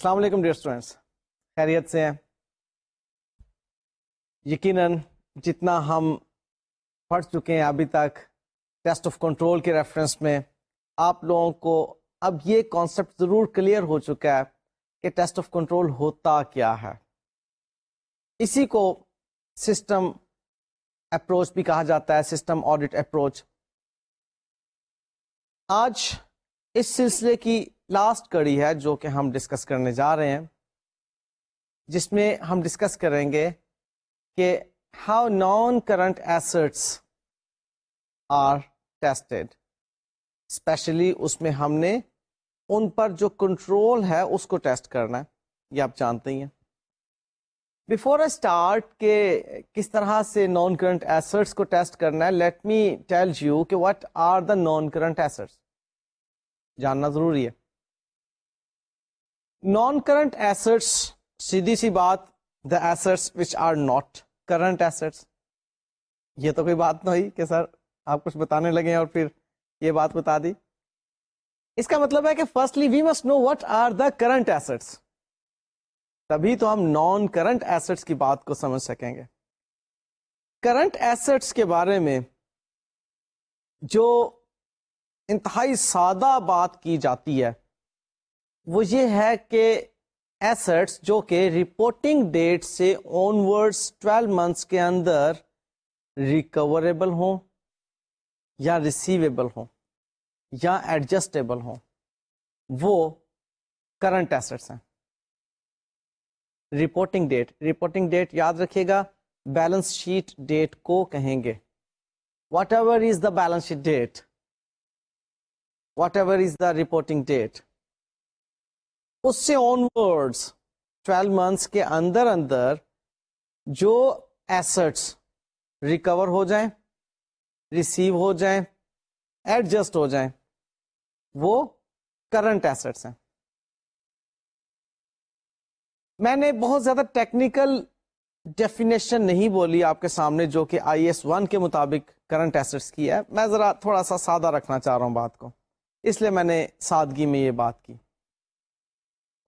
السلام علیکم dear students خیریت سے ہیں؟ یقیناً جتنا ہم پڑھ چکے ہیں ابھی تک، ٹیسٹ آف کنٹرول کے ریفرنس میں، آپ لوگوں کو اب یہ کانسیپٹ ضرور کلیئر ہو چکا ہے کہ ٹیسٹ آف کنٹرول ہوتا کیا ہے۔ اسی کو سسٹم اپروچ بھی کہا جاتا ہے سسٹم آڈٹ اپروچ آج اس سلسلے کی لاسٹ کڑی ہے جو کہ ہم ڈسکس کرنے جا رہے ہیں، جس میں ہم ڈسکس کریں گے کہ how non current assets are tested specially اس میں ہم نے ان پر جو کنٹرول ہے اس کو ٹیسٹ کرنا ہے، یہ آپ جانتے ہی ہیں۔ بفور اے اسٹارٹ کہ کس طرح سے نان کرنٹ ایسٹس کو ٹیسٹ کرنا ہے لیٹ می ٹیل یو کہ what are the non current assets جاننا ضروری ہے۔ نان کرنٹ ایسٹس سیدھی سی بات the assets which are not current assets یہ تو کوئی بات نہیں کہ سر آپ کچھ بتانے لگے اور پھر یہ بات بتا دی۔ اس کا مطلب ہے کہ firstly we must know what are the current assets تبھی تو ہم نان کرنٹ ایسٹس کی بات کو سمجھ سکیں گے۔ کرنٹ ایسٹس کے بارے میں جو انتہائی سادہ بات کی جاتی ہے وہ یہ ہے کہ ایسٹس جو کہ رپورٹنگ ڈیٹ سے آن ورڈ ٹویلو منتھس کے اندر ریکوریبل ہوں یا ریسیویبل ہوں یا ایڈجسٹیبل ہوں، وہ کرنٹ ایسٹس ہیں۔ رپورٹنگ ڈیٹ رپورٹنگ ڈیٹ یاد رکھیے گا بیلنس شیٹ ڈیٹ کو کہیں گے۔ Whatever is the balance sheet date whatever is the reporting date اس سے آن ورڈس ٹویلو منتھس کے اندر اندر جو ایسٹس ریکور ہو جائیں ریسیو ہو جائیں ایڈجسٹ ہو جائیں، وہ کرنٹ ایسٹس ہیں۔ میں نے بہت زیادہ ٹیکنیکل ڈیفینیشن نہیں بولی آپ کے سامنے جو کہ آئی ایس ون کے مطابق کرنٹ ایسٹس کی ہے۔ میں ذرا تھوڑا سا سادہ رکھنا چاہ رہا ہوں بات کو۔ اس لیے میں نے سادگی میں یہ بات کی۔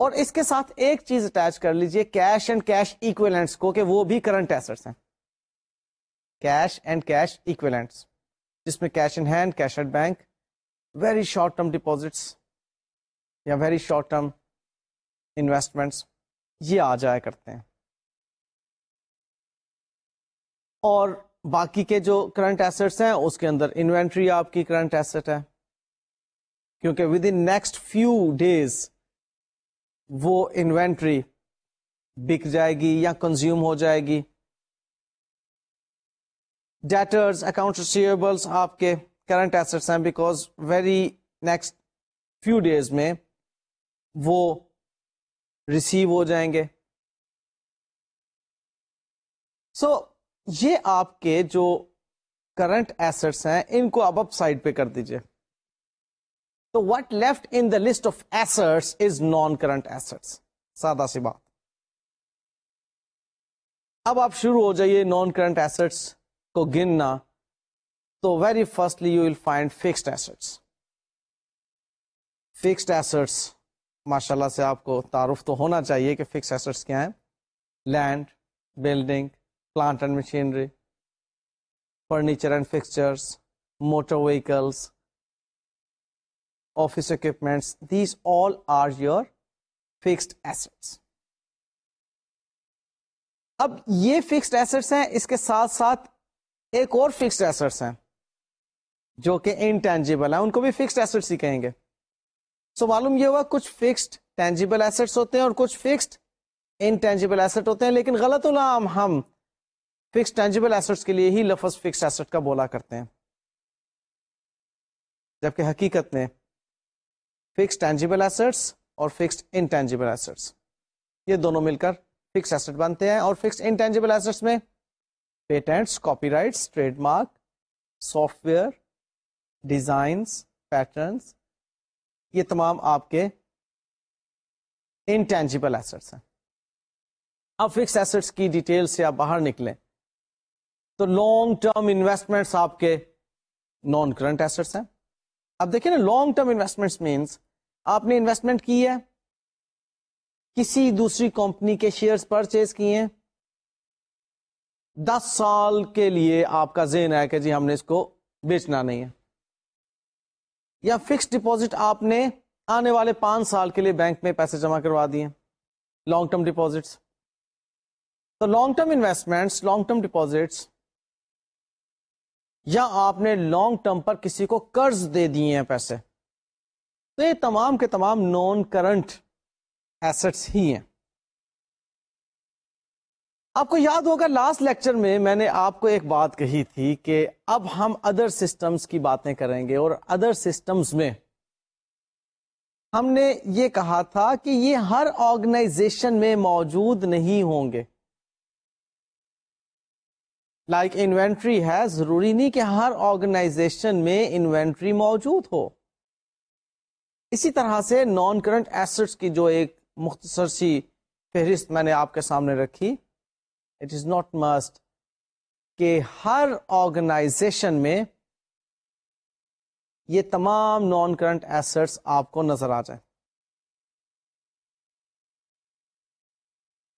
اور اس کے ساتھ ایک چیز اٹیچ کر لیجیے کیش اینڈ کیش اکویلنٹس کو، کہ وہ بھی کرنٹ ایسٹس ہیں۔ کیش اینڈ کیش اکویلنٹس جس میں cash in hand cash at bank very short term deposits یا ویری شارٹ ٹرم انویسٹمنٹس یہ آ جایا کرتے ہیں۔ اور باقی کے جو کرنٹ ایسٹس ہیں، اس کے اندر انوینٹری آپ کی کرنٹ ایسٹ ہے۔ کیونکہ within next few days وہ انوینٹری بک جائے گی یا کنزیوم ہو جائے گی۔ ڈیٹرز اکاؤنٹ ریسیویبلس آپ کے کرنٹ ایسٹس ہیں because very next few days میں وہ ریسیو ہو جائیں گے۔ سو so, یہ آپ کے جو کرنٹ ایسٹس ہیں ان کو اب اپ سائڈ پہ کر دیجیے۔ تو what left in the list of assets is non current assets سادہ سی بات. اب آپ شروع ہو جائیے نان کرنٹ ایسٹس کو گننا. تو very firstly you will find fixed assets fixed assets ماشاء اللہ سے آپ کو تعارف تو ہونا چاہیے کہ فکس ایسٹس کیا ہیں. Land building plant and machinery furniture and fixtures motor vehicles office equipments these all are your fixed assets اب یہ فکسڈ ایسٹس ہیں، اس کے ساتھ ساتھ ایک اور فکسڈ ایسٹس ہیں، جو کہ انٹینجیبل ہیں، ان کو بھی فکسڈ ایسٹس ہی کہیں گے۔ سو معلوم یہ ہوا، کچھ فکسڈ ٹینجیبل ایسٹس ہوتے ہیں اور کچھ فکسڈ انٹینجیبل ایسٹ ہوتے ہیں، لیکن غلط علام ہم فکس ٹینجیبل ایسٹس کے لیے ہی لفظ فکس ایسٹ کا بولا کرتے ہیں۔ جبکہ حقیقت میں فکس ٹینجیبل ایسٹس اور فکس انٹینجیبل ایسٹس یہ دونوں مل کر فکس ایسٹ بنتے ہیں اور فکس انٹینجیبل ایسٹس میں patents copyrights trademark software designs patterns یہ تمام آپ کے انٹینجیبل ایسٹس ہیں. اب فکس ایسٹس کی ڈیٹیل سے آپ باہر نکلیں تو لانگ ٹرم انویسٹمنٹ آپ کے نان کرنٹ ایسٹس ہیں. اب دیکھیں نا لانگ ٹرم انویسٹمنٹ مینس آپ نے انویسٹمنٹ کی ہے، کسی دوسری کمپنی کے شیئرز پرچیز کیے ہیں۔ دس سال کے لیے آپ کا ذہن ہے کہ جی ہم نے اس کو بیچنا نہیں ہے۔ یا فکس ڈپوزٹ آپ نے آنے والے پانچ سال کے لیے بینک میں پیسے جمع کروا دیے۔ لانگ ٹرم ڈپوزٹس تو long term investments long term deposits یا آپ نے لانگ ٹرم پر کسی کو قرض دے دیے ہیں پیسے؟ تو یہ تمام کے تمام نان کرنٹ ایسٹس ہی ہیں۔ آپ کو یاد ہوگا لاسٹ لیکچر میں میں نے آپ کو ایک بات کہی تھی کہ اب ہم ادر سسٹمز کی باتیں کریں گے اور ادر سسٹمز میں ہم نے یہ کہا تھا کہ یہ ہر آرگنائزیشن میں موجود نہیں ہوں گے۔ لائک like انوینٹری ہے، ضروری نہیں کہ ہر آرگنائزیشن میں انوینٹری موجود ہو۔ اسی طرح سے نان کرنٹ ایسٹس کی جو ایک مختصر سی فہرست میں نے آپ کے سامنے رکھی اٹ از ناٹ مسٹ کہ ہر آرگنائزیشن میں یہ تمام نان کرنٹ ایسٹس آپ کو نظر آ جائیں۔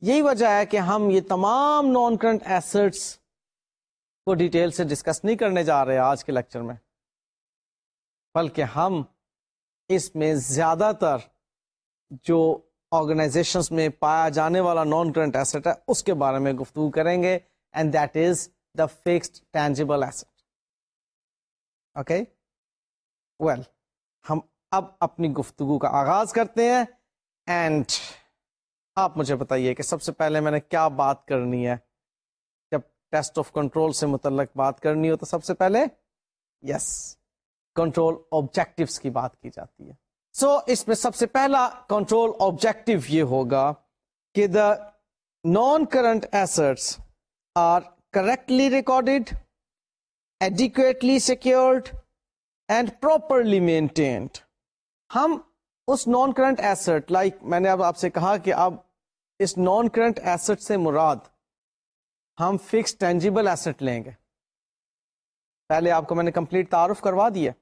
یہی وجہ ہے کہ ہم یہ تمام نان کرنٹ ایسٹس کو ڈیٹیل سے ڈسکس نہیں کرنے جا رہے آج کے لیکچر میں۔ بلکہ ہم اس میں زیادہ تر جو آرگنائزیشن میں پایا جانے والا نان کرنٹ ایسٹ ہے، اس کے بارے میں گفتگو کریں گے۔ And that is the fixed tangible asset okay well ہم اب اپنی گفتگو کا آغاز کرتے ہیں۔ اینڈ آپ مجھے بتائیے کہ سب سے پہلے میں نے کیا بات کرنی ہے؟ ٹیسٹ آف کنٹرول سے متعلق بات کرنی ہو تو سب سے پہلے یس کنٹرول آبجیکٹوس کی بات کی جاتی ہے۔ سو so, اس میں سب سے پہلا کنٹرول آبجیکٹو یہ ہوگا کہ the non current assets are correctly recorded adequately secured and properly maintained ہم اس نان کرنٹ ایسٹ لائک میں نے اب آپ سے کہا کہ اب اس نان کرنٹ ایسٹ سے مراد ہم فکس ٹینجیبل ایسٹ لیں گے۔ پہلے آپ کو میں نے کمپلیٹ تعارف کروا دیا۔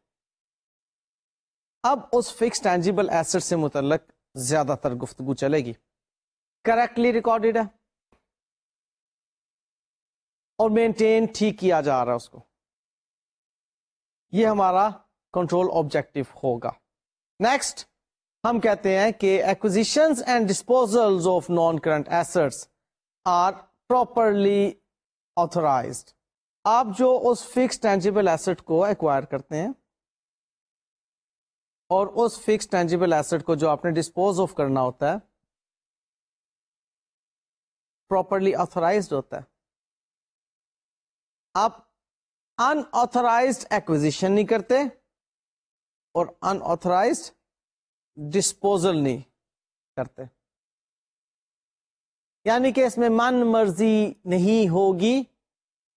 اب اس فکس ٹینجیبل ایسٹ سے متعلق زیادہ تر گفتگو چلے گی۔ کریکٹلی ریکارڈیڈ ہے۔ اور مینٹین ٹھیک کیا جا رہا ہے اس کو۔ یہ ہمارا کنٹرول آبجیکٹو ہوگا۔ نیکسٹ ہم کہتے ہیں کہ acquisition and disposal of non current assets are properly authorised آپ جو اس فکس ٹینجیبل ایسٹ کو ایکوائر کرتے ہیں اور اس فکس ٹینجیبل ایسٹ کو جو آپ نے ڈسپوز آف کرنا ہوتا ہے پراپرلی آتھورائزڈ ہوتا ہے. آپ انترائزڈ ایکوزیشن نہیں کرتے اور انترائزڈ ڈسپوزل نہیں کرتے. یعنی کہ اس میں من مرضی نہیں ہوگی،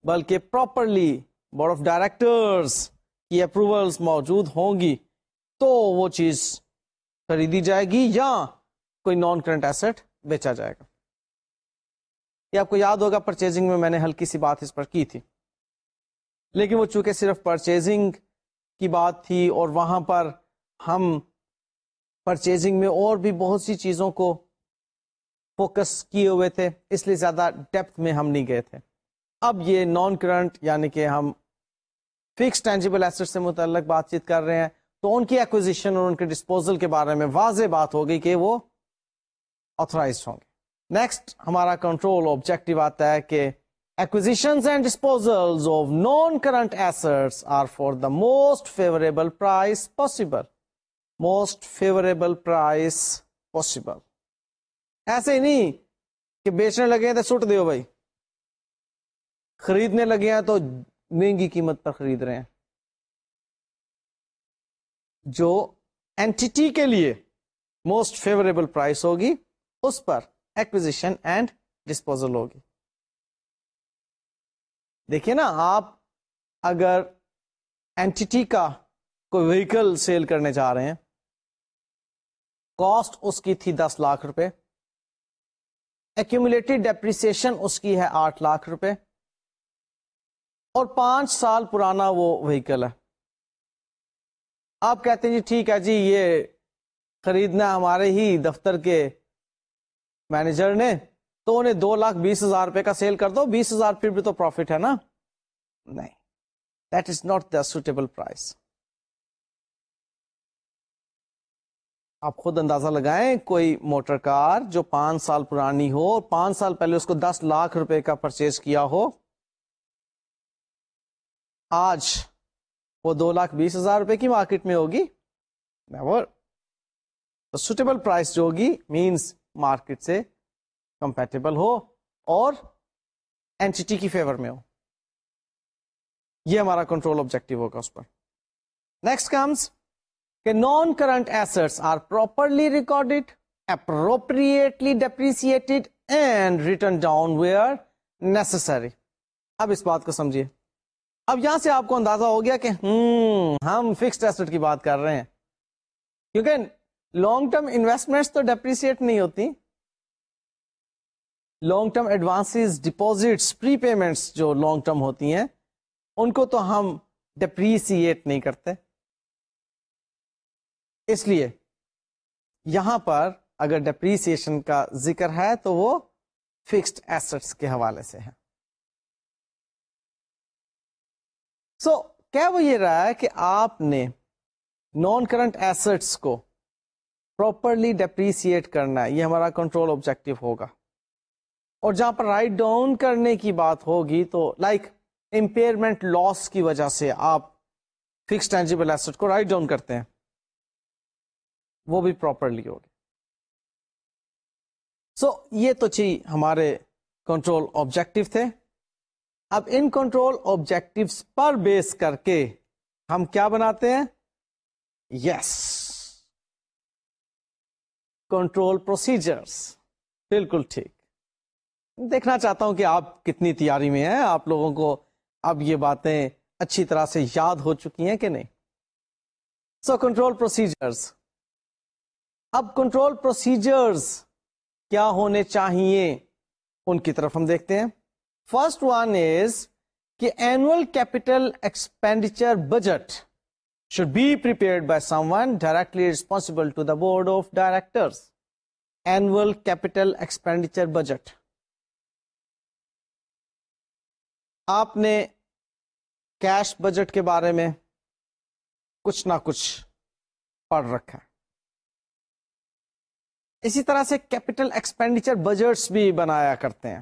بلکہ پراپرلی بورڈ آف ڈائریکٹرس کی اپروولس موجود ہوں گی۔ تو وہ چیز خریدی جائے گی یا کوئی نان کرنٹ ایسٹ بیچا جائے گا۔ یہ آپ کو یاد ہوگا پرچیزنگ میں میں نے ہلکی سی بات اس پر کی تھی۔ لیکن وہ چونکہ صرف پرچیزنگ کی بات تھی اور وہاں پر ہم پرچیزنگ میں اور بھی بہت سی چیزوں کو فوکس کیے ہوئے تھے، اس لیے زیادہ ڈیپتھ میں ہم نہیں گئے تھے اب یہ نان کرنٹ یعنی کہ ہم فکس ٹینجیبل ایسٹ سے متعلق بات چیت کر رہے ہیں، تو ان کی ایکوزیشن اور ان کے ڈسپوزل کے بارے میں واضح بات ہوگی کہ وہ آتھرائز ہوں گے نیکسٹ ہمارا کنٹرول آبجیکٹو آتا ہے کہ Acquisitions and disposals of non-current assets are for the most favorable price possible. Most favorable price possible. ایسے ہی نہیں کہ بیچنے لگے ہیں تو سٹ دیو بھائی۔ خریدنے لگے ہیں تو مہنگی قیمت پر خرید رہے ہیں۔ جو اینٹی کے لیے موسٹ فیوریبل پرائس ہوگی، اس پر ایکوزیشن اینڈ ڈسپوزل ہوگی۔ دیکھیے نا، آپ اگر اینٹی کا کوئی وہیکل سیل کرنے جا رہے ہیں کاسٹ اس کی تھی دس لاکھ روپے۔ ایکومولیٹڈ ڈیپریسیشن اس کی ہے آٹھ لاکھ روپے۔ اور پانچ سال پرانا وہ وہیکل ہے۔ آپ کہتے ہیں جی ٹھیک ہے جی یہ خریدنا ہمارے ہی دفتر کے مینیجر نے، تو انہیں دو لاکھ بیس ہزار روپے کا سیل کر دو۔ بیس ہزار پھر بھی تو پروفٹ ہے نا؟ نہیں that is not the suitable price آپ خود اندازہ لگائیں کوئی موٹر کار جو پانچ سال پرانی ہو اور پانچ سال پہلے اس کو دس لاکھ روپے کا پرچیز کیا ہو، آج وہ دو لاکھ بیس ہزار روپے کی مارکیٹ میں ہوگی۔ سوٹیبل پرائز جو ہوگی مینس مارکیٹ سے کمپیٹیبل ہو اور اینٹی کی فیور میں ہو۔ یہ ہمارا کنٹرول آبجیکٹو ہوگا اس پر۔ نیکسٹ کمس کہ non current assets are properly recorded appropriately depreciated and written down where necessary اب اس بات کو سمجھیے۔ اب یہاں سے آپ کو اندازہ ہو گیا کہ ہم ہم فکسڈ ایسٹ کی بات کر رہے ہیں۔ کیونکہ لانگ ٹرم انویسٹمنٹ تو ڈیپریسیٹ نہیں ہوتی۔ Long term advance deposits prepayments جو لانگ ٹرم ہوتی ہیں، ان کو تو ہم ڈپریسیٹ نہیں کرتے۔ اس لیے یہاں پر اگر ڈپریسیشن کا ذکر ہے تو وہ فکسڈ ایسٹس کے حوالے سے ہے۔ سو so, کیا وہ یہ رہا ہے کہ آپ نے نان کرنٹ ایسٹس کو پراپرلی ڈپریسیٹ کرنا ہے یہ ہمارا کنٹرول آبجیکٹو ہوگا۔ اور جہاں پر رائٹ ڈاؤن کرنے کی بات ہوگی تو لائک امپیئرمنٹ لاس کی وجہ سے آپ فکس ٹینجیبل ایسٹ کو رائٹ ڈاؤن کرتے ہیں۔ وہ بھی پراپرلی ہوگی۔ سو so, یہ تو چی ہمارے کنٹرول آبجیکٹو تھے۔ اب ان کنٹرول آبجیکٹو پر بیس کر کے ہم کیا بناتے ہیں؟ یس کنٹرول پروسیجرس بالکل ٹھیک۔ دیکھنا چاہتا ہوں کہ آپ کتنی تیاری میں ہیں۔ آپ لوگوں کو اب یہ باتیں اچھی طرح سے یاد ہو چکی ہیں کہ نہیں؟ سو کنٹرول پروسیجرس اب کنٹرول پروسیجرز کیا ہونے چاہیے؟ ان کی طرف ہم دیکھتے ہیں۔ فرسٹ ون از کہ annual capital expenditure budget should be by someone directly responsible to the board of director annual capital expenditure budget آپ نے کیش بجٹ کے بارے میں کچھ نہ کچھ پڑھ رکھا ہے۔ اسی طرح سے کیپٹل ایکسپینڈیچر بجٹس بھی بنایا کرتے ہیں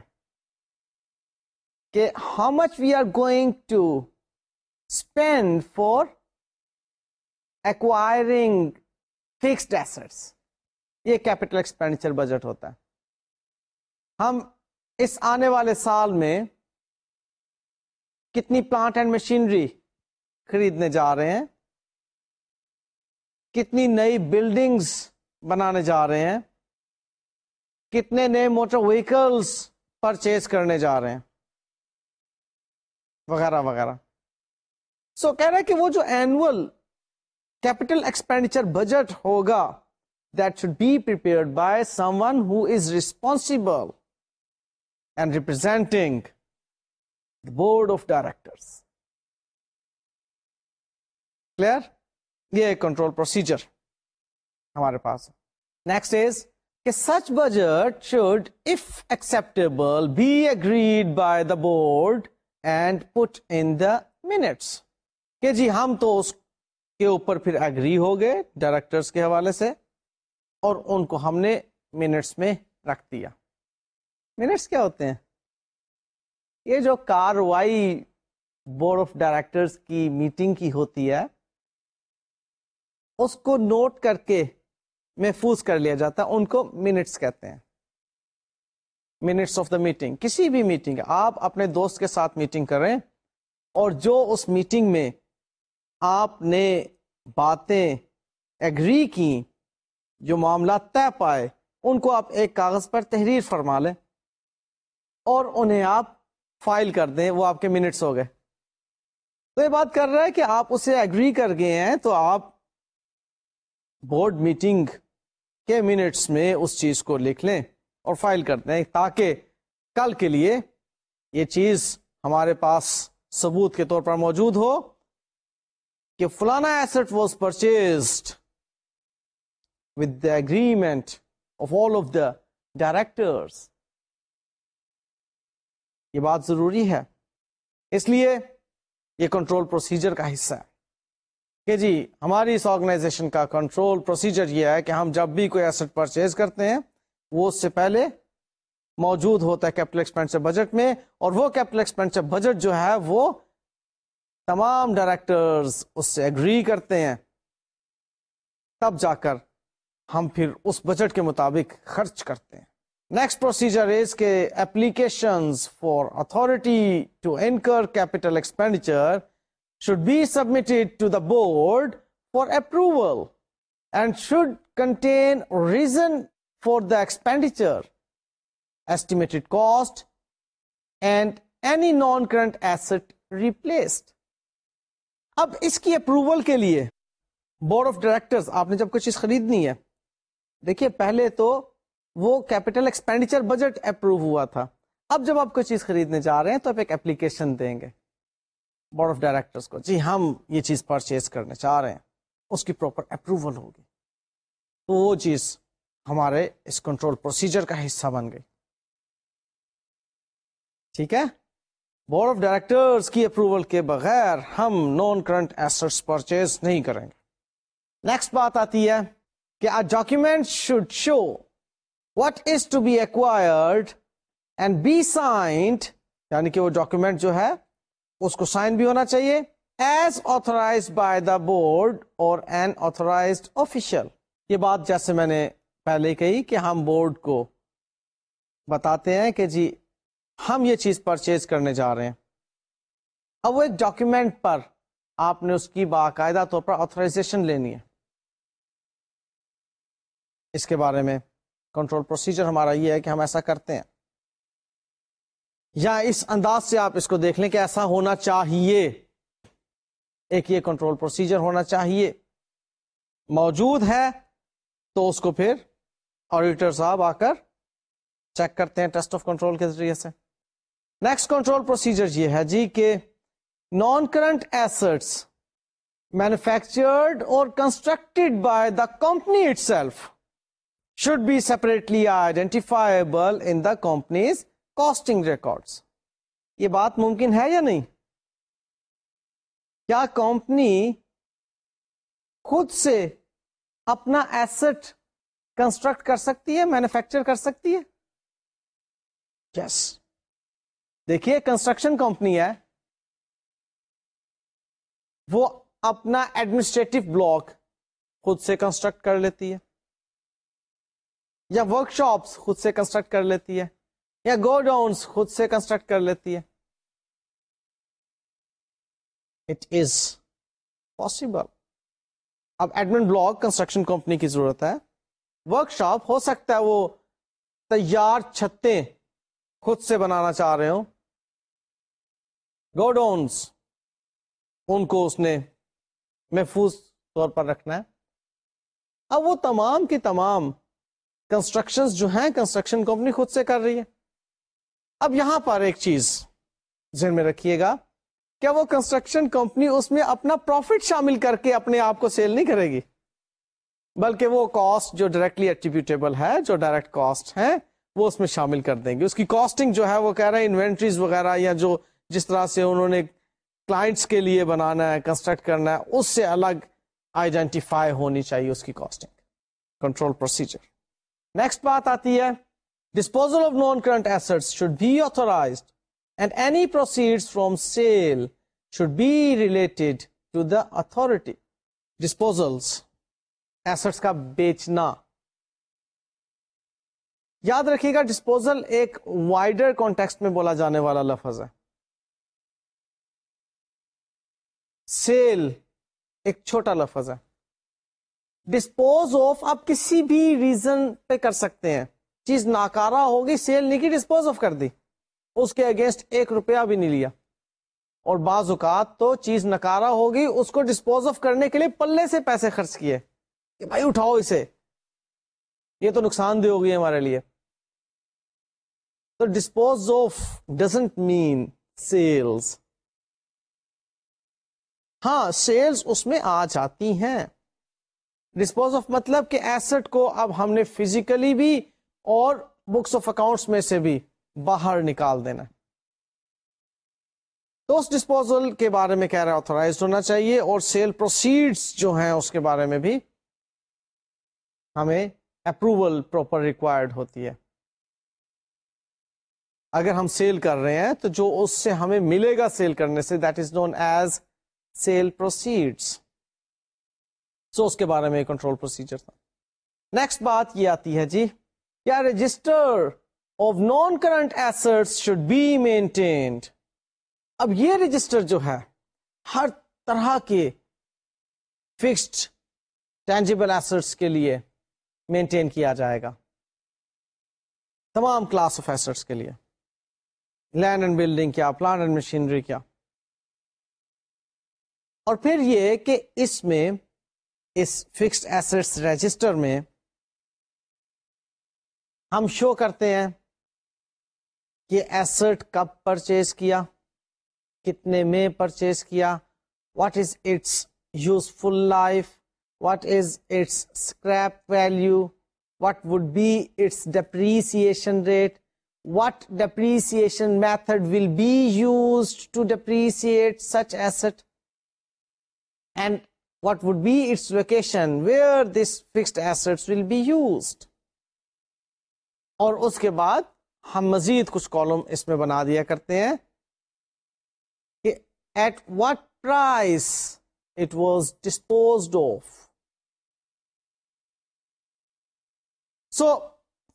کہ how much we are going to spend for acquiring fixed assets یہ کیپٹل ایکسپینڈیچر بجٹ ہوتا ہے۔ ہم اس آنے والے سال میں کتنی پلانٹ اینڈ مشینری خریدنے جا رہے ہیں، کتنی نئی بلڈنگز بنانے جا رہے ہیں۔ کتنے نئے موٹر وہیکلس پرچیز کرنے جا رہے ہیں۔ وغیرہ وغیرہ۔ سو so, کہہ رہے کہ وہ جو اینوئل کیپٹل ایکسپینڈیچر بجٹ ہوگا that should be by someone who is responsible and representing board of director clear یہ کنٹرول پروسیجر ہمارے پاس نیکسٹ از کہ such budget should if acceptable be agreed by the board and put in the minutes کہ جی ہم تو اس کے اوپر پھر اگری ہو گئے ڈائریکٹرس کے حوالے سے اور ان کو ہم نے منٹس میں رکھ دیا۔ منٹس کیا ہوتے ہیں؟ یہ جو کاروائی بورڈ آف ڈائریکٹرس کی میٹنگ کی ہوتی ہے، اس کو نوٹ کر کے محفوظ کر لیا جاتا ہے، ان کو منٹس کہتے ہیں۔ منٹس آف دا میٹنگ کسی بھی میٹنگ آپ اپنے دوست کے ساتھ میٹنگ کریں اور جو اس میٹنگ میں آپ نے باتیں ایگری کی، جو معاملات طے پائے، ان کو آپ ایک کاغذ پر تحریر فرما لیں اور انہیں آپ فائل کر دیں، وہ آپ کے منٹس ہو گئے۔ تو یہ بات کر رہا ہے کہ آپ اسے ایگری کر گئے ہیں تو آپ بورڈ میٹنگ کے منٹس میں اس چیز کو لکھ لیں اور فائل کرتے ہیں تاکہ کل کے لیے یہ چیز ہمارے پاس ثبوت کے طور پر موجود ہو کہ فلانا asset was purchased with the agreement of all of the directors یہ بات ضروری ہے، اس لیے یہ کنٹرول پروسیجر کا حصہ ہے۔ کہ جی ہماری اس آرگنائزیشن کا کنٹرول پروسیجر یہ ہے کہ ہم جب بھی کوئی ایسٹ پرچیز کرتے ہیں، وہ اس سے پہلے موجود ہوتا ہے کیپٹل ایکسپینسر بجٹ میں، اور وہ کیپٹل ایکسپینسر بجٹ جو ہے، وہ تمام ڈائریکٹرز اس سے اگری کرتے ہیں۔ تب جا کر ہم پھر اس بجٹ کے مطابق خرچ کرتے ہیں۔ نیکسٹ پروسیجر از کے application for authority to incur capital expenditure should be submitted to the board for approval and should contain reason for the expenditure estimated cost and any non current asset replaced اب اس کی approval کے لیے board of director آپ نے جب کوئی چیز خریدنی ہے، دیکھیے پہلے تو وہ کیپٹل ایکسپینڈیچر بجٹ اپروو ہوا تھا۔ اب جب آپ کوئی چیز خریدنے جا رہے ہیں تو آپ ایک اپلیکیشن دیں گے۔ بورڈ آف ڈائریکٹر کو جی ہم یہ چیز پرچیز کرنے چاہ رہے ہیں، اس کی پراپر اپروول ہوگی۔ تو وہ چیز ہمارے اس کنٹرول پروسیجر کا حصہ بن گئی۔ ٹھیک ہے؟ بورڈ آف ڈائریکٹرس کی اپروول کے بغیر ہم نان کرنٹ ایسٹس پرچیز نہیں کریں گے۔ نیکسٹ بات آتی ہے کہ document should show what is to be acquired and be signed یعنی کہ وہ ڈاکومینٹ جو ہے اس کو سائن بھی ہونا چاہیے as authorised by the board اور این آتھورائز آفیشل یہ بات جیسے میں نے پہلے کہی کہ ہم بورڈ کو بتاتے ہیں کہ جی ہم یہ چیز پرچیز کرنے جا رہے ہیں۔ اب وہ ایک ڈاکیومینٹ پر آپ نے اس کی باقاعدہ طور پر آتھرائزیشن لینی ہے۔ اس کے بارے میں کنٹرول پروسیجر ہمارا یہ ہے کہ ہم ایسا کرتے ہیں۔ یا اس انداز سے آپ اس کو دیکھ لیں کہ ایسا ہونا چاہیے۔ ایک یہ کنٹرول پروسیجر ہونا چاہیے۔ موجود ہے تو اس کو پھر آڈیٹر صاحب آ کر چیک کرتے ہیں ٹیسٹ آف کنٹرول کے ذریعے سے۔ نیکسٹ کنٹرول پروسیجر یہ ہے جی کہ نان کرنٹ ایسٹس مینوفیکچرڈ اور constructed by the company itself should be separately identifiable in the company's costing records یہ بات ممکن ہے یا نہیں؟ کیا کمپنی خود سے اپنا ایسٹ کنسٹرکٹ کر سکتی ہے مینوفیکچر کر سکتی ہے؟ Yes yes. دیکھیے کنسٹرکشن کمپنی ہے، وہ اپنا ایڈمنسٹریٹو بلاک خود سے کنسٹرکٹ کر لیتی ہے، یا ورک شاپس خود سے کنسٹرکٹ کر لیتی ہے۔ یا گو ڈاؤنس خود سے کنسٹرکٹ کر لیتی ہے۔ اٹ از پاسبل اب ایڈمنٹ بلاک کنسٹرکشن کمپنی کی ضرورت ہے۔ ورک شاپ ہو سکتا ہے وہ تیار چھتے خود سے بنانا چاہ رہے ہوں۔ گوڈونس ان کو اس نے محفوظ طور پر رکھنا ہے۔ اب وہ تمام کی تمام کنسٹرکشن جو ہیں کنسٹرکشن کمپنی خود سے کر رہی ہے۔ اب یہاں پر ایک چیز ذہن میں رکھیے گا کیا وہ کنسٹرکشن کمپنی اس میں اپنا پروفٹ شامل کر کے اپنے آپ کو سیل نہیں کرے گی؟ بلکہ وہ کاسٹ جو ڈائریکٹلی ایٹریبیوٹیبل ہے، جو ڈائریکٹ کاسٹ ہے، وہ اس میں شامل کر دیں گے۔ اس کی کاسٹنگ جو ہے، وہ کہہ رہے ہیں انوینٹریز وغیرہ یا جو جس طرح سے انہوں نے کلائنٹس کے لیے بنانا ہے کنسٹرکٹ کرنا ہے، اس سے الگ آئیڈینٹیفائی ہونی چاہیے اس کی کاسٹنگ کنٹرول پروسیجر نیکسٹ بات آتی ہے۔ Disposal of non current asset should be authorise and any proceed from sale should be related to the authority disposals assets کا بیچنا یاد رکھیے گا ڈسپوزل ایک وائڈر کانٹیکسٹ میں بولا جانے والا لفظ ہے سیل ایک چھوٹا لفظ ہے ڈسپوز آف آپ کسی بھی ریزن پہ کر سکتے ہیں چیز ناکارا ہوگی، سیل نہیں کی ڈسپوز آف کر دی۔ اس کے اگینسٹ ایک روپیہ بھی نہیں لیا۔ اور بعض اوقات تو چیز نکارا ہوگی، اس کو ڈسپوز آف کرنے کے لیے پلے سے پیسے خرچ کیے۔ کہ بھائی اٹھاؤ اسے۔ یہ تو نقصان دہ ہوگی ہمارے لیے۔ تو dispose of doesn't mean sales ہاں سیلز اس میں آ جاتی ہیں۔ ڈسپوز آف مطلب کہ ایسٹ کو اب ہم نے فزیکلی بھی اور بکس آف اکاؤنٹس میں سے بھی باہر نکال دینا۔ تو اس ڈسپوزل کے بارے میں کہہ رہا آتھورائز ہونا چاہیے اور سیل پروسیڈس جو ہیں اس کے بارے میں بھی ہمیں اپروول پراپر ریکوائرڈ ہوتی ہے۔ اگر ہم سیل کر رہے ہیں تو جو اس سے ہمیں ملے گا سیل کرنے سے that is known as sale proceeds so اس کے بارے میں کنٹرول پروسیجر تھا۔ نیکسٹ بات یہ آتی ہے جی۔ کیا register of non current asset should be maintained اب یہ رجسٹر جو ہے، ہر طرح کے فکسڈ ٹینجیبل ایسٹس کے لیے مینٹین کیا جائے گا۔ تمام کلاس آف ایسٹس کے لیے۔ لینڈ اینڈ بلڈنگ کیا پلانٹ اینڈ مشینری کیا۔ اور پھر یہ کہ اس میں، اس فکسڈ ایسٹس رجسٹر میں ہم شو کرتے ہیں کہ ایسٹ کب پرچیز کیا، کتنے میں پرچیز کیا what is its useful life what is its scrap value what would be its depreciation rate what depreciation method will be use to depreciate such asset and what would be its location where this fixed asset will be used اور اس کے بعد ہم مزید کچھ column اس میں بنا دیا کرتے ہیں کہ at what price it was disposed of so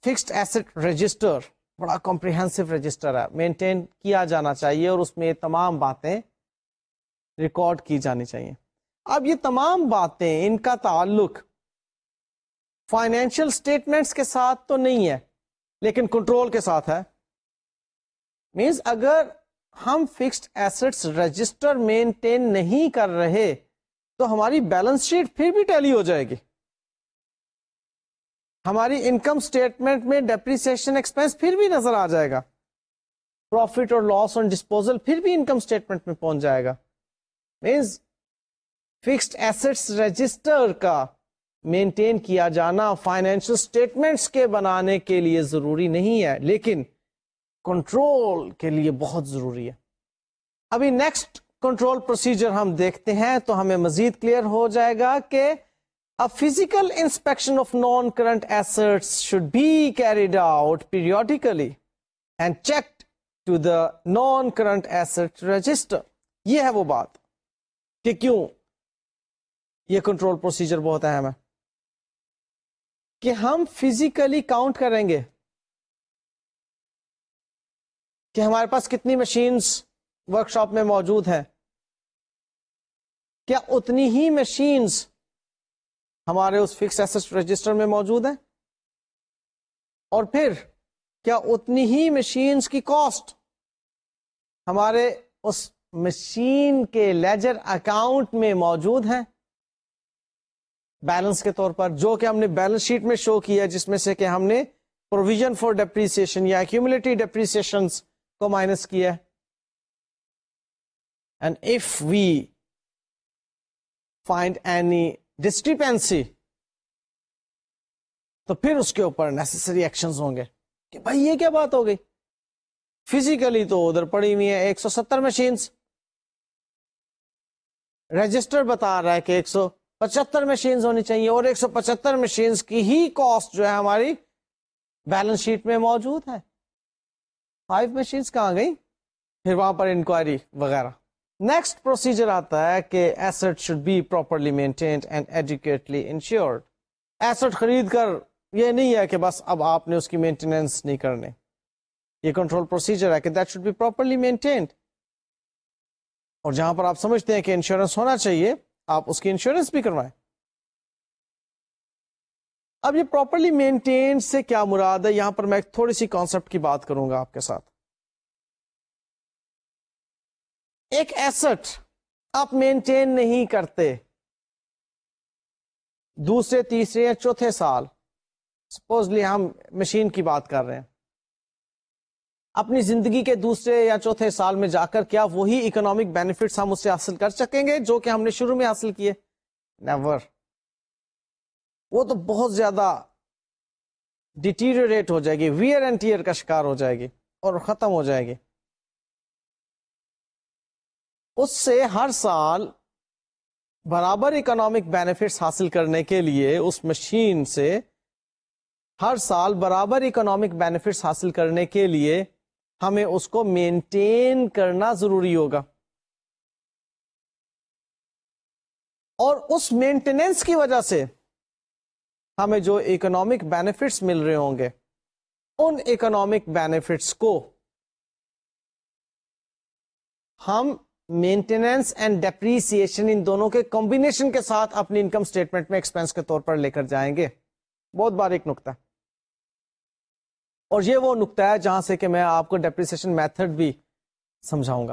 fixed asset register بڑا کمپریہنسو رجسٹر ہے. مینٹین کیا جانا چاہیے اور اس میں تمام باتیں ریکارڈ کی جانی چاہیے. اب یہ تمام باتیں ان کا تعلق فائنینشیل اسٹیٹمنٹس کے ساتھ تو نہیں ہے. لیکن کنٹرول کے ساتھ ہے۔ مینس اگر ہم فکسڈ ایسٹس رجسٹر مینٹین نہیں کر رہے، تو ہماری بیلنس شیٹ پھر بھی ٹیلی ہو جائے گی۔ ہماری انکم اسٹیٹمنٹ میں ڈیپریسن ایکسپینس پھر بھی نظر آ جائے گا۔ پروفٹ اور لاس آن ڈسپوزل پھر بھی انکم اسٹیٹمنٹ میں پہنچ جائے گا۔ مینس فکسڈ ایسٹس رجسٹر کا مینٹین کیا جانا فائنینشل اسٹیٹمنٹس کے بنانے کے لیے ضروری نہیں ہے، لیکن کنٹرول کے لیے بہت ضروری ہے۔ ابھی نیکسٹ کنٹرول پروسیجر ہم دیکھتے ہیں تو ہمیں مزید کلیئر ہو جائے گا کہ physical inspection of non current assets should be carried out periodically and check to the non current asset register یہ ہے وہ بات کہ کیوں یہ کنٹرول پروسیجر بہت اہم ہے۔ کہ ہم فزیکلی کاؤنٹ کریں گے کہ ہمارے پاس کتنی مشینس ورک شاپ میں موجود ہیں۔ کیا اتنی ہی مشینس ہمارے اس فکس ایسٹ رجسٹر میں موجود ہیں؟ اور پھر کیا اتنی ہی مشینز کی کاسٹ ہمارے اس مشین کے لیجر اکاؤنٹ میں موجود ہیں؟ بیلنس کے طور پر جو کہ ہم نے بیلنس شیٹ میں شو کیا جس میں سے کہ ہم نے پروویژن فار ڈیپریسن یا ایکوملیٹی ڈیپریسن کو مائنس کیا and if we find any discrepancy تو پھر اس کے اوپر نیسسری ایکشن ہوں گے۔ کہ بھائی یہ کیا بات ہو گئی؟ فزیکلی تو ادھر پڑی ہوئی ہے ایک سو ستر مشینس رجسٹر بتا رہا ہے کہ ایک سو پچہتر مشینز ہونی چاہیے اور ایک سو پچہتر مشینس کی ہی کاسٹ جو ہے ہماری بیلنس شیٹ میں موجود ہے۔ فائیو مشینس کہاں گئی پھر وہاں پر انکوائری وغیرہ۔ نیکسٹ پروسیجر آتا ہے کہ asset should be properly maintained and adequately insured asset خرید کر یہ نہیں ہے کہ بس اب آپ نے اس کی مینٹیننس نہیں کرنے۔ یہ کنٹرول پروسیجر ہے کہ that should be properly maintained اور جہاں پر آپ سمجھتے ہیں کہ انشورنس ہونا چاہیے آپ اس کی انشورنس بھی کروائیں۔ اب یہ پراپرلی مینٹینڈ سے کیا مراد ہے؟ یہاں پر میں ایک تھوڑی سی کانسپٹ کی بات کروں گا آپ کے ساتھ۔ ایک ایسٹ آپ مینٹین نہیں کرتے۔ دوسرے، تیسرے یا چوتھے سال۔ سپوزلی ہم مشین کی بات کر رہے ہیں۔ اپنی زندگی کے دوسرے یا چوتھے سال میں جا کر کیا وہی اکنامک بینیفٹس ہم اس سے حاصل کر سکیں گے جو کہ ہم نے شروع میں حاصل کیے؟ نیور وہ تو بہت زیادہ ڈیٹیریٹ ہو جائے گی ویئر اینڈ ٹیئر کا شکار ہو جائے گی اور ختم ہو جائے گی۔ اس سے ہر سال برابر اکنامک بینیفٹس حاصل کرنے کے لیے اس مشین سے ہر سال برابر اکنامک بینیفٹس حاصل کرنے کے لیے ہمیں اس کو مینٹین کرنا ضروری ہوگا۔ اور اس مینٹیننس کی وجہ سے ہمیں جو اکنامک بینیفٹس مل رہے ہوں گے، ان اکنامک بینیفٹس کو ہم مینٹیننس اینڈ ڈیپریسیشن ان دونوں کے کمبینیشن کے ساتھ اپنی انکم اسٹیٹمنٹ میں ایکسپینس کے طور پر لے کر جائیں گے۔ بہت بار ایک نقطہ۔ اور یہ وہ نقطہ ہے جہاں سے کہ میں آپ کو ڈیپریسیشن میتھڈ بھی سمجھاؤں گا۔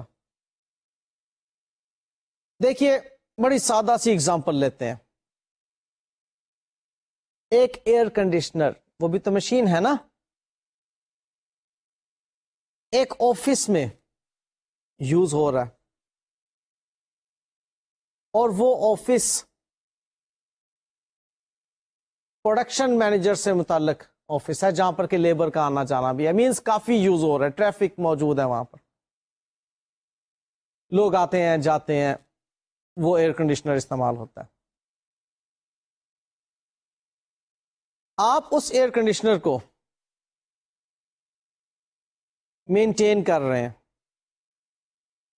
دیکھیے، بڑی سادہ سی اگزامپل لیتے ہیں۔ ایک ایئر کنڈیشنر وہ بھی تو مشین ہے نا۔ ایک آفس میں یوز ہو رہا ہے۔ اور وہ آفس پروڈکشن مینیجر سے متعلق آفس ہے جہاں پر کہ لیبر کا آنا جانا بھی ہے۔ مینس کافی یوز ہو رہا ہے ٹریفک موجود ہے وہاں پر۔ لوگ آتے ہیں، جاتے ہیں، وہ ایئر کنڈیشنر استعمال ہوتا ہے۔ آپ اس ایئر کنڈیشنر کو مینٹین کر رہے ہیں،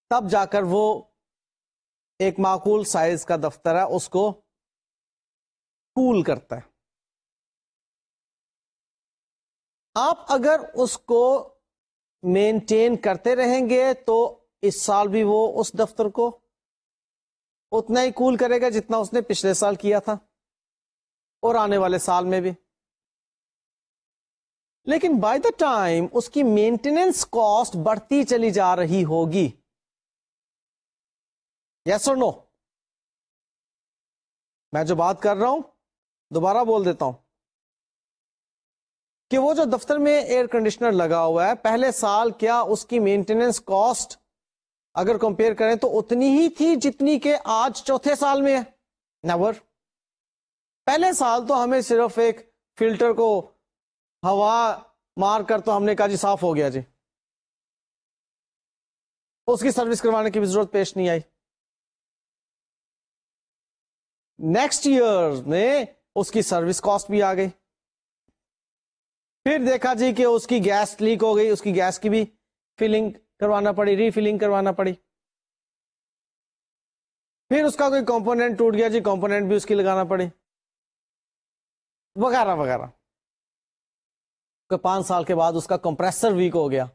تب جا کر وہ ایک معقول سائز کا دفتر ہے، اس کو کول کرتا ہے۔ آپ اگر اس کو مینٹین کرتے رہیں گے تو اس سال بھی وہ اس دفتر کو اتنا ہی کول کرے گا جتنا اس نے پچھلے سال کیا تھا اور آنے والے سال میں بھی۔ لیکن بائی دا ٹائم اس کی مینٹیننس کاسٹ بڑھتی چلی جا رہی ہوگی۔ یس اور نو میں جو بات کر رہا ہوں، دوبارہ بول دیتا ہوں۔ کہ وہ جو دفتر میں ایئر کنڈیشنر لگا ہوا ہے، پہلے سال کیا اس کی مینٹیننس کاسٹ اگر کمپیئر کریں تو اتنی ہی تھی جتنی کہ آج چوتھے سال میں ہے۔ نیور پہلے سال تو ہمیں صرف ایک فلٹر کو ہوا مار کر تو ہم نے کہا جی صاف ہو گیا جی۔ اس کی سروس کروانے کی بھی ضرورت پیش نہیں آئی۔ نیکسٹ ایئر میں اس کی سروس کاسٹ بھی آ گئی۔ پھر دیکھا جی کہ اس کی گیس لیک ہو گئی، اس کی گیس کی بھی فلنگ کروانا پڑی، ری فلنگ کروانا پڑی۔ پھر اس کا کوئی کمپونیٹ ٹوٹ گیا جی کمپونیٹ بھی اس کی لگانا پڑی۔ وغیرہ وغیرہ۔ پانچ سال کے بعد اس کا کمپریسر ویک ہو گیا۔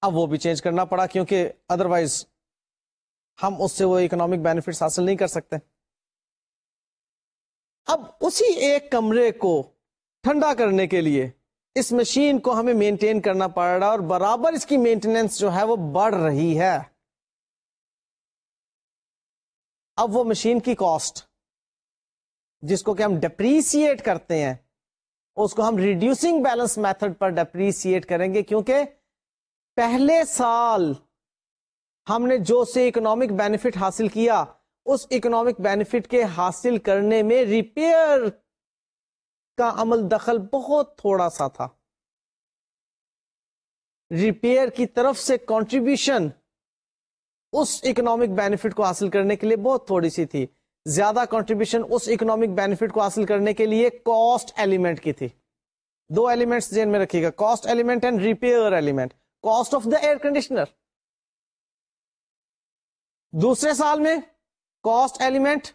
اب وہ بھی چینج کرنا پڑا کیونکہ ادروائز ہم اس سے وہ اکنامک بینیفٹس حاصل نہیں کر سکتے۔ اب اسی ایک کمرے کو ٹھنڈا کرنے کے لیے اس مشین کو ہمیں مینٹین کرنا پڑ رہا ہے اور برابر اس کی مینٹیننس جو ہے وہ بڑھ رہی ہے۔ اب وہ مشین کی کاسٹ جس کو کہ ہم ڈپریسیٹ کرتے ہیں، اس کو ہم ریڈیوسنگ بیلنس میتھڈ پر ڈپریسیٹ کریں گے کیونکہ پہلے سال ہم نے جو سے اکنامک بینیفٹ حاصل کیا، اس اکنامک بینیفٹ کے حاصل کرنے میں ریپیئر کا عمل دخل بہت تھوڑا سا تھا۔ ریپیئر کی طرف سے کنٹریبیوشن اس اکنامک بینیفٹ کو حاصل کرنے کے لیے بہت تھوڑی سی تھی۔ زیادہ کنٹریبیوشن اس اکنامک بینیفٹ کو حاصل کرنے کے لیے کاسٹ ایلیمنٹ کی تھی۔ دو ایلیمنٹ ذہن میں رکھیے گا۔ Cost element and repair element cost of the air conditioner دوسرے سال میں کاسٹ ایلیمنٹ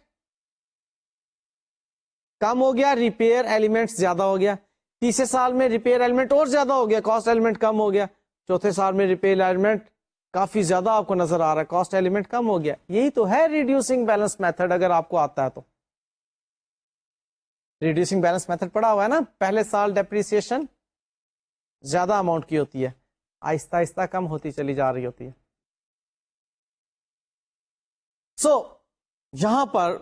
کم ہو گیا ریپیئر ایلیمنٹ زیادہ ہو گیا۔ تیسرے سال میں ریپیئر ایلیمنٹ اور زیادہ ہو گیا کاسٹ ایلیمنٹ کم ہو گیا۔ چوتھے سال میں ریپیئر ایلیمنٹ کافی زیادہ آپ کو نظر آ رہا ہے کاسٹ ایلیمنٹ کم ہو گیا۔ یہی تو ہے ریڈیوسنگ بیلنس میتھڈ اگر آپ کو آتا ہے تو۔ ریڈیوسنگ بیلنس میتھڈ پڑا ہوا ہے نا پہلے سال ڈیپریسیشن زیادہ اماؤنٹ کی ہوتی ہے۔ آہستہ آہستہ کم ہوتی چلی جا رہی ہوتی ہے۔ سو so, یہاں پر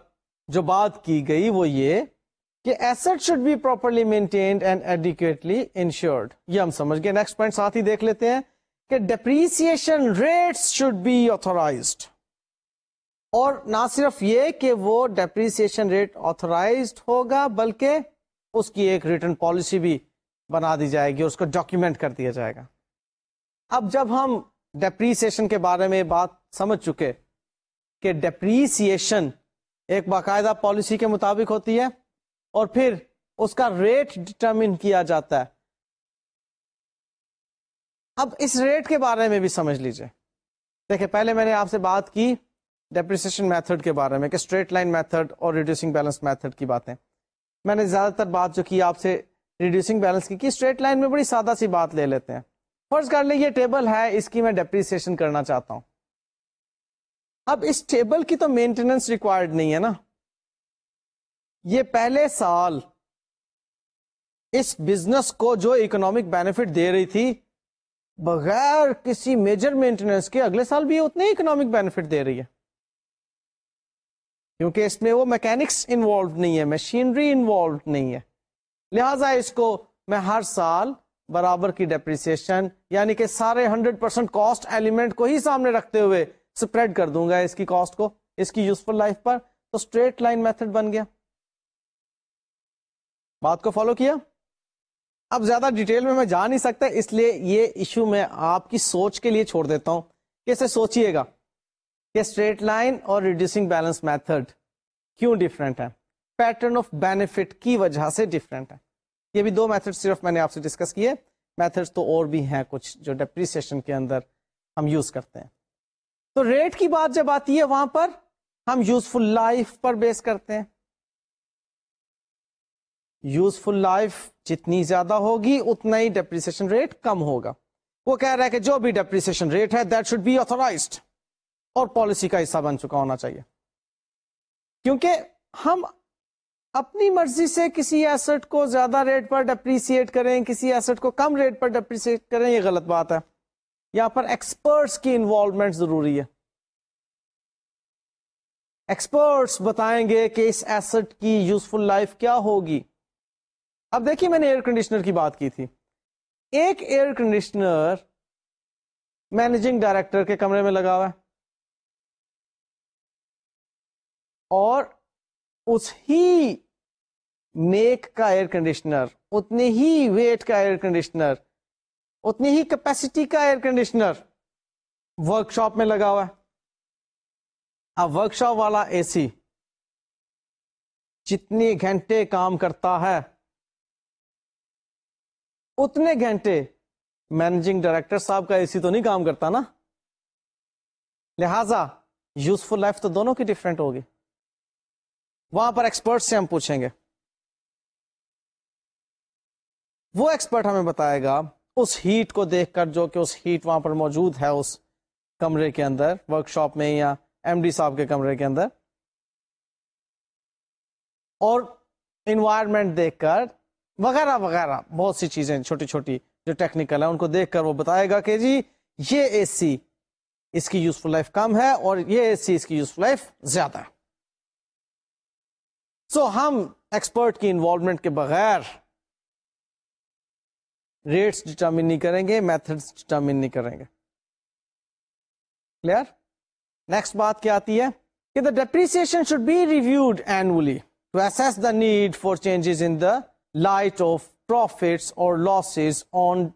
جو بات کی گئی وہ یہ کہ asset should be properly maintained and adequately insured یہ ہم سمجھ گئے. نیکسٹ پوائنٹ ساتھ ہی دیکھ لیتے ہیں کہ depreciation rates should be authorised اور نہ صرف یہ کہ وہ ڈیپریسن ریٹ آتھورائزڈ ہوگا، بلکہ اس کی ایک ریٹرن پالیسی بھی بنا دی جائے گی، اس کو ڈاکیومنٹ کر دیا جائے گا۔ اب جب ہم ڈیپریسیشن کے بارے میں بات سمجھ چکے کہ ڈیپریسیشن ایک باقاعدہ پالیسی کے مطابق ہوتی ہے اور پھر اس کا ریٹ ڈٹرمن کیا جاتا ہے۔ اب اس ریٹ کے بارے میں بھی سمجھ لیجیے۔ دیکھیں، پہلے میں نے آپ سے بات کی ڈیپریسیشن میتھڈ کے بارے میں، کہ اسٹریٹ لائن میتھڈ اور ریڈیوسنگ بیلنس میتھڈ کی باتیں۔ میں نے زیادہ تر بات جو کی آپ سے ریڈیوسنگ بیلنس کی اسٹریٹ لائن میں بڑی سادہ سی بات لے لیتے ہیں۔ فرض کر لیں، یہ ٹیبل ہے، اس کی میں ڈیپریسیشن کرنا چاہتا ہوں۔ اب اس ٹیبل کی تو مینٹیننس ریکوائرڈ نہیں ہے نا۔ یہ پہلے سال اس بزنس کو جو اکنامک بینیفٹ دے رہی تھی، بغیر کسی میجر مینٹیننس کے اگلے سال بھی اتنے اکنامک بینیفٹ دے رہی ہے۔ کیونکہ اس میں وہ میکینکس انوالوڈ نہیں ہے مشینری انوالوڈ نہیں ہے۔ لہذا اس کو میں ہر سال برابر کی ڈیپریسیشن یعنی کہ سارے ہنڈریڈ پرسینٹ کاسٹ ایلیمنٹ کو ہی سامنے رکھتے ہوئے اسپریڈ کر دوں گا اس کی کاسٹ کو، اس کی یوزفل لائف پر۔ تو اسٹریٹ لائن میتھڈ بن گیا۔ بات کو فالو کیا؟ اب زیادہ ڈیٹیل میں میں جا نہیں سکتا، اس لیے یہ ایشو میں آپ کی سوچ کے لیے چھوڑ دیتا ہوں۔ کہ اسے سوچئے گا؟ کہ اسٹریٹ لائن اور ریڈیوسنگ بیلنس میتھڈ کیوں ڈفرینٹ ہے؟ پیٹرن آف بینیفٹ کی وجہ سے ڈفرینٹ ہے۔ یہ بھی دو میتھڈ صرف میں نے آپ سے ڈسکس کیے۔ میتھڈ تو اور بھی ہیں کچھ جو ڈپریسیشن کے اندر ہم یوز کرتے ہیں۔ تو ریٹ کی بات جب آتی ہے وہاں پر، ہم یوزفل لائف پر بیس کرتے ہیں۔ یوزفل لائف جتنی زیادہ ہوگی، اتنا ہی ڈپریسیشن ریٹ کم ہوگا۔ وہ کہہ رہا ہے کہ جو بھی ڈپریسیشن ریٹ ہے دیٹ شوڈ بی آتھورائزڈ اور پالیسی کا حصہ بن چکا ہونا چاہیے۔ کیونکہ ہم اپنی مرضی سے کسی ایسٹ کو زیادہ ریٹ پر ڈپریسیٹ کریں، کسی ایسٹ کو کم ریٹ پر ڈپریسیٹ کریں، یہ غلط بات ہے۔ یہاں پر ایکسپرٹس کی انوالومنٹ ضروری ہے۔ ایکسپرٹس بتائیں گے کہ اس ایسٹ کی یوزفل لائف کیا ہوگی۔ اب دیکھیے میں نے ایئر کنڈیشنر کی بات کی تھی۔ ایک ایئر کنڈیشنر مینیجنگ ڈائریکٹر کے کمرے میں لگا ہوا ہے۔ اور اس ہی میک کا ایئر کنڈیشنر اتنے ہی ویٹ کا ایئر کنڈیشنر اتنی ہی کیپیسٹی کا ایئر کنڈیشنر ورک شاپ میں لگا ہوا ہے۔ اب ورک شاپ والا اے سی جتنے گھنٹے کام کرتا ہے اتنے گھنٹے مینجنگ ڈائریکٹر صاحب کا اے سی تو نہیں کام کرتا نا؟ لہذا یوزفل لائف تو دونوں کی ڈفرینٹ ہوگی۔ وہاں پر ایکسپرٹ سے ہم پوچھیں گے۔ وہ ایکسپرٹ ہمیں بتائے گا اس ہیٹ کو دیکھ کر جو کہ اس ہیٹ وہاں پر موجود ہے اس کمرے کے اندر ورک شاپ میں یا ایم ڈی صاحب کے کمرے کے اندر۔ اور انوائرمنٹ دیکھ کر وغیرہ وغیرہ بہت سی چیزیں چھوٹی چھوٹی جو ٹیکنیکل ہے ان کو دیکھ کر وہ بتائے گا کہ جی یہ اے سی اس کی یوزفل لائف کم ہے اور یہ اے سی اس کی یوزفل لائف زیادہ ہے۔ سو so, ہم ایکسپرٹ کی انوالومنٹ کے بغیر ریٹس ڈٹرمن نہیں کریں گے میتھڈس ڈٹرمن نہیں کریں گے۔ کلیئر نیکسٹ بات کیا آتی ہے؟ کہ the depreciation should be reviewed annually to assess the need for changes in the light of profits اور لاسز آن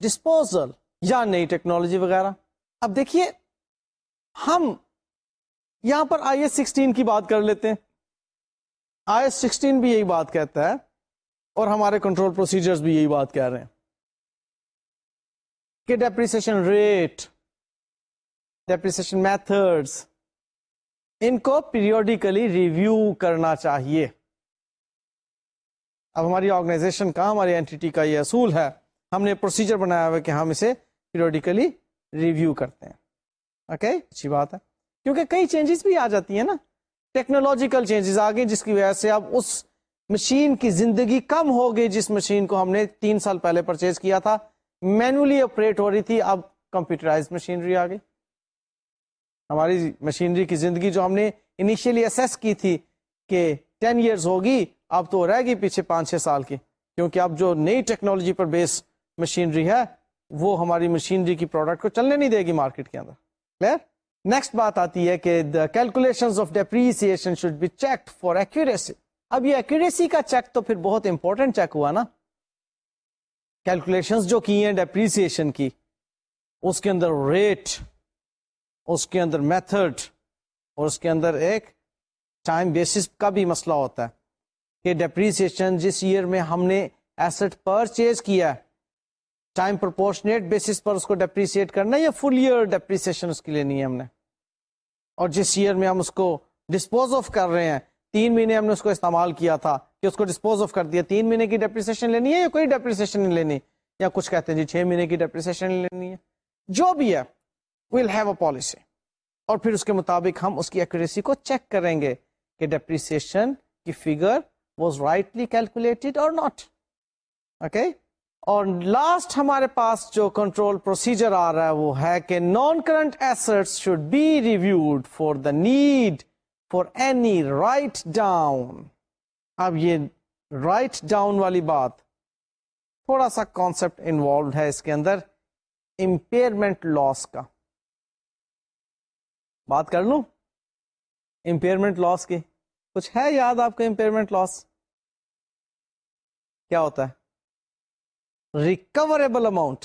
ڈسپوزل یا نئی ٹیکنالوجی وغیرہ. اب دیکھیے، ہم یہاں پر آئی ایس سکسٹین کی بات کر لیتے ہیں۔ آئی ایس سکسٹین بھی یہی بات کہتا ہے اور ہمارے کنٹرول پروسیجرز بھی یہی بات کہہ رہے ہیں۔ کہ ڈیپریسیشن ریٹ ڈیپریسیشن میتھڈس ان کو پیریوڈیکلی ریویو کرنا چاہیے۔ اب ہماری آرگنائزیشن کا ہماری اینٹی کا یہ اصول ہے؟ ہم نے پروسیجر بنایا ہوا کہ ہم اسے پیریوڈیکلی ریویو کرتے ہیں۔ Okay okay? اچھی بات ہے۔ کیونکہ کئی چینجز بھی آ جاتی ہیں نا۔ ٹیکنالوجیکل چینجز آ گئی جس کی وجہ سے اب اس مشین کی زندگی کم ہو گئی جس مشین کو ہم نے تین سال پہلے پرچیز کیا تھا۔ مینولی آپریٹ ہو رہی تھی، اب کمپیوٹرائز مشینری آ گئی۔ ہماری مشینری کی زندگی جو ہم نے انیشیلی اسیس کی تھی کہ ٹین ایئرز ہوگی، اب تو رہ گئی پیچھے پانچ چھ سال کی۔ کیونکہ اب جو نئی ٹیکنالوجی پر بیس مشینری ہے، وہ ہماری مشینری کی پروڈکٹ کو چلنے نہیں دے گی مارکیٹ کے اندر۔ کلیئر نیکسٹ بات آتی ہے کہ the calculation of depreciation should be check for accuracy اب یہ ایکوریسی کا چیک تو پھر بہت امپورٹنٹ چیک ہوا نا۔ کیلکولیشن جو کی ہیں ڈیپریسیشن کی، اس کے اندر ریٹ اس کے اندر میتھڈ اور اس کے اندر ایک ٹائم بیسس کا بھی مسئلہ ہوتا ہے کہ ڈیپریسیشن جس ایئر میں ہم نے ایسٹ پرچیز کیا ہے ٹائم پرپورشنیٹ بیسس پر اس کو ڈیپریسیٹ کرنا یا فل ایئر ڈیپریسیشن اس کی لینی ہے ہم نے؟ اور جس ایئر میں ہم اس کو ڈسپوز آف کر رہے ہیں، تین مہینے ہم نے اس کو استعمال کیا تھا کہ اس کو ڈسپوز آف کر دیا، تین مہینے کی ڈیپریسیشن لینی ہے یا کوئی ڈیپریسیشن نہیں لینی؟ یا کچھ کہتے ہیں جی چھ مہینے کی ڈیپریسیشن لینی ہے۔ جو بھی ہے ویل ہیو اے پالیسی اور پھر اس کے مطابق ہم اس کی ایکوریسی کو چیک کریں گے۔ کہ ڈیپریسیشن کی فگر واز رائٹلی کیلکولیٹڈ اور ناٹ اوکے اور لاسٹ ہمارے پاس جو کنٹرول پروسیجر آ رہا ہے وہ ہے کہ non current asset should be reviewed for the need for any write down اب یہ رائٹ ڈاؤن والی بات تھوڑا سا کانسپٹ انوالوڈ ہے اس کے اندر امپیئرمنٹ لاس کا. بات کر لوں؟ امپیئرمنٹ لاس کی؟ کچھ ہے یاد آپ کو امپیئرمنٹ لاس کیا ہوتا ہے؟ ریکوریبل اماؤنٹ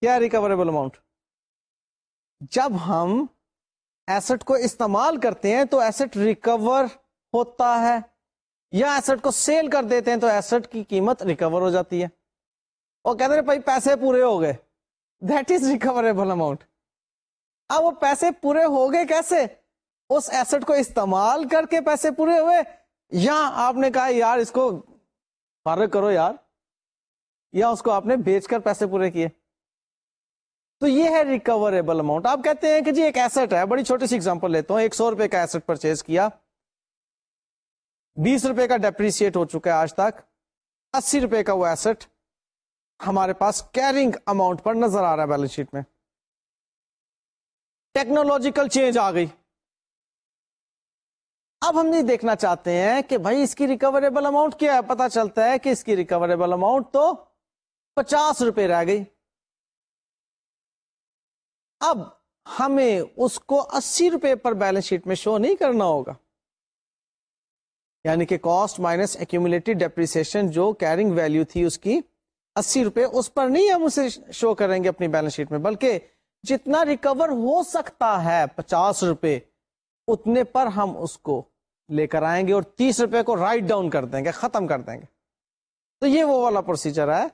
کیا ریکوریبل اماؤنٹ جب ہم ایسٹ کو استعمال کرتے ہیں تو ایسٹ ریکور ہوتا ہے، یا ایسٹ کو سیل کر دیتے ہیں تو ایسٹ کی قیمت ریکور ہو جاتی ہے۔ اور کہتے ہیں بھائی پیسے پورے ہو گئے۔ دیٹ از ریکوریبل اماؤنٹ اب وہ پیسے پورے ہو گئے کیسے؟ اس ایسٹ کو استعمال کر کے پیسے پورے ہوئے؟ یا آپ نے کہا، یار، اس کو فارغ کرو یار. یا اس کو آپ نے بیچ کر پیسے پورے کیے؟ تو یہ ہے ریکوریبل اماؤنٹ آپ کہتے ہیں کہ جی ایک ایسٹ ہے، بڑی چھوٹی سی ایگزامپل لیتا ہوں. ایک سو روپے کا ایسٹ پرچیز کیا. بیس روپے کا ڈیپریسیٹ ہو چکا ہے آج تک. اسی روپے کا وہ ایسٹ ہمارے پاس کیرنگ اماؤنٹ پر نظر آ رہا ہے بیلنس شیٹ میں. ٹیکنالوجیکل چینج آ گئی. اب ہم نہیں دیکھنا چاہتے ہیں کہ بھائی اس کی ریکوریبل اماؤنٹ کیا ہے؟ پتا چلتا ہے کہ اس کی ریکوریبل اماؤنٹ تو پچاس روپے رہ گئی۔ اب ہمیں اس کو اسی روپے پر بیلنس شیٹ میں شو نہیں کرنا ہوگا۔ یعنی کہ کاسٹ مائنس ایکومولیٹڈ ڈیپریسن جو کیرنگ ویلو تھی اس کی اسی روپے اس پر نہیں ہم اسے شو کریں گے اپنی بیلنس شیٹ میں، بلکہ جتنا ریکور ہو سکتا ہے پچاس روپے، اتنے پر ہم اس کو لے کر آئیں گے اور تیس روپے کو رائٹ ڈاؤن کر دیں گے، ختم کر دیں گے۔ تو یہ وہ والا پروسیجر ہے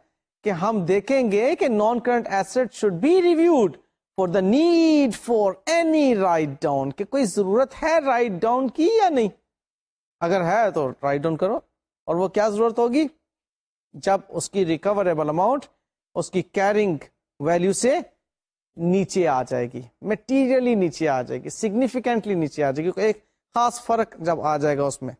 کہ ہم دیکھیں گے کہ non current asset should be reviewed for the need for any write down کہ کوئی ضرورت ہے رائٹ ڈاؤن کی یا نہیں۔ اگر ہے تو رائٹ ڈاؤن کرو، اور وہ کیا ضرورت ہوگی؟ جب اس کی ریکوریبل اماؤنٹ اس کی کیرنگ ویلو سے نیچے آ جائے گی میٹیریلی نیچے آ جائے گی سگنیفیکینٹلی نیچے آ جائے گی۔ ایک خاص فرق جب آ جائے گا اس میں،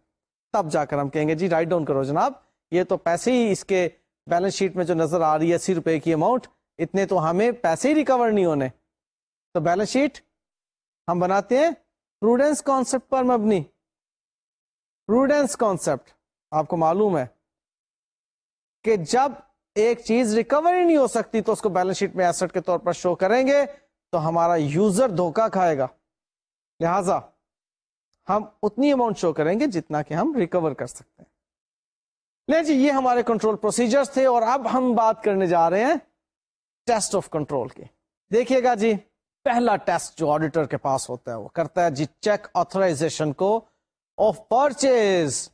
تب جا کر ہم کہیں گے جی رائٹ ڈاؤن کرو جناب، یہ تو پیسے ہی اس کے بیلنس شیٹ میں جو نظر آ رہی ہے، اسی روپے کی اماؤنٹ اتنے تو ہمیں پیسے ہی ریکور نہیں ہونے۔ تو بیلنس شیٹ ہم بناتے ہیں۔ پروڈینس کانسپٹ پر مبنی۔ پروڈینس کانسپٹ آپ کو معلوم ہے کہ جب ایک چیز ریکور ہی نہیں ہو سکتی تو اس کو بیلنس شیٹ میں ایسٹ کے طور پر شو کریں گے تو ہمارا یوزر دھوکا کھائے گا۔ لہذا ہم اتنی اماؤنٹ شو کریں گے جتنا کہ ہم ریکور کر سکتے ہیں۔ لے جی یہ ہمارے کنٹرول پروسیجر تھے اور اب ہم بات کرنے جا رہے ہیں ٹیسٹ آف کنٹرول کے دیکھیے گا جی پہلا ٹیسٹ جو آڈیٹر کے پاس ہوتا ہے وہ کرتا ہے۔ جی چیک آتھرائزیشن کو آف پرچیز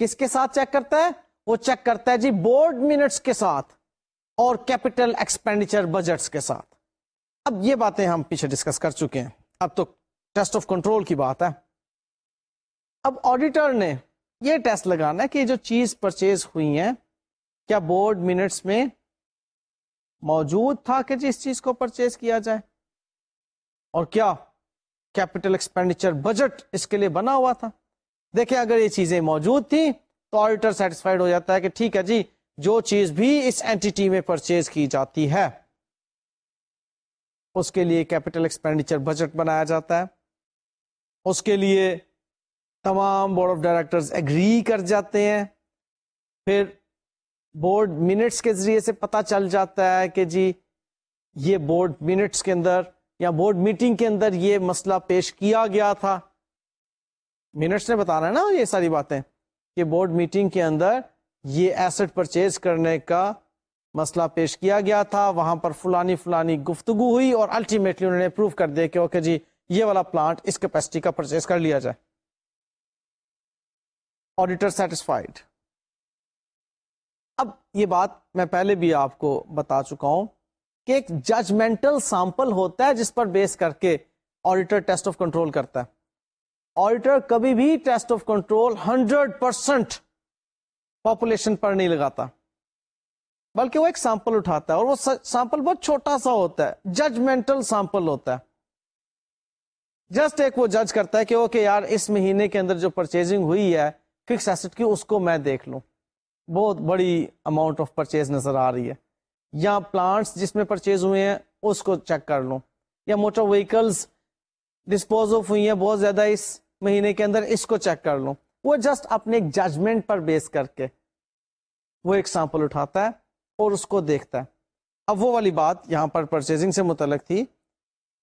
کس کے ساتھ چیک کرتا ہے؟ وہ چیک کرتا ہے جی بورڈ منٹس کے ساتھ اور کیپٹل ایکسپینڈیچر بجٹس کے ساتھ۔ اب یہ باتیں ہم پیچھے ڈسکس کر چکے ہیں۔ اب تو ٹیسٹ آف کنٹرول کی بات ہے۔ اب آڈیٹر نے یہ ٹیسٹ لگانا ہے کہ جو چیز پرچیز ہوئی ہیں، کیا بورڈ منٹس میں موجود تھا کہ جس چیز کو پرچیز کیا جائے؟ اور کیا کیپٹل ایکسپینڈیچر بجٹ اس کے لیے بنا ہوا تھا؟ دیکھیں، اگر یہ چیزیں موجود تھیں تو آڈیٹر سیٹسفائڈ ہو جاتا ہے کہ ٹھیک ہے جی جو چیز بھی اس اینٹی میں پرچیز کی جاتی ہے، اس کے لیے کیپٹل ایکسپینڈیچر بجٹ بنایا جاتا ہے۔ اس کے لیے تمام بورڈ آف ڈائریکٹرز ایگری کر جاتے ہیں۔ پھر بورڈ منٹس کے ذریعے سے پتا چل جاتا ہے کہ جی یہ بورڈ منٹس کے اندر یا بورڈ میٹنگ کے اندر یہ مسئلہ پیش کیا گیا تھا۔ منٹس نے بتانا ہے نا یہ ساری باتیں کہ بورڈ میٹنگ کے اندر یہ ایسٹ پرچیز کرنے کا مسئلہ پیش کیا گیا تھا۔ وہاں پر فلانی فلانی گفتگو ہوئی اور الٹیمیٹلی انہوں نے پروو کر دیا کہ اوکے جی یہ والا پلانٹ اس کیپیسٹی کا پرچیز کر لیا جائے۔ آڈیٹر سیٹسفائڈ اب یہ بات میں پہلے بھی آپ کو بتا چکا ہوں کہ ایک ججمنٹل سیمپل ہوتا ہے جس پر بیس کر کے آڈیٹر ٹیسٹ آف کنٹرول کرتا ہے۔ آڈیٹر کبھی بھی test of control hundred percent population پر نہیں لگاتا۔ بلکہ وہ ایک سیمپل اٹھاتا ہے اور وہ سیمپل بہت چھوٹا سا ہوتا ہے۔ ججمنٹل سیمپل ہوتا ہے۔ جسٹ ایک وہ جج کرتا ہے کہ اوکے یار اس مہینے کے اندر جو پرچیزنگ ہوئی ہے فکس ایسٹ کی اس کو میں دیکھ لوں۔ بہت بڑی اماؤنٹ آف پرچیز نظر آ رہی ہے۔ یا پلانٹس جس میں پرچیز ہوئے ہیں، اس کو چیک کر لوں۔ یا موٹر وہیکلس ڈسپوز آف ہوئی ہیں بہت زیادہ اس مہینے کے اندر، اس کو چیک کر لوں۔ وہ جسٹ اپنے ججمنٹ پر بیس کر کے وہ ایک سیمپل اٹھاتا ہے اور اس کو دیکھتا ہے۔ اب وہ والی بات یہاں پر پرچیزنگ سے متعلق تھی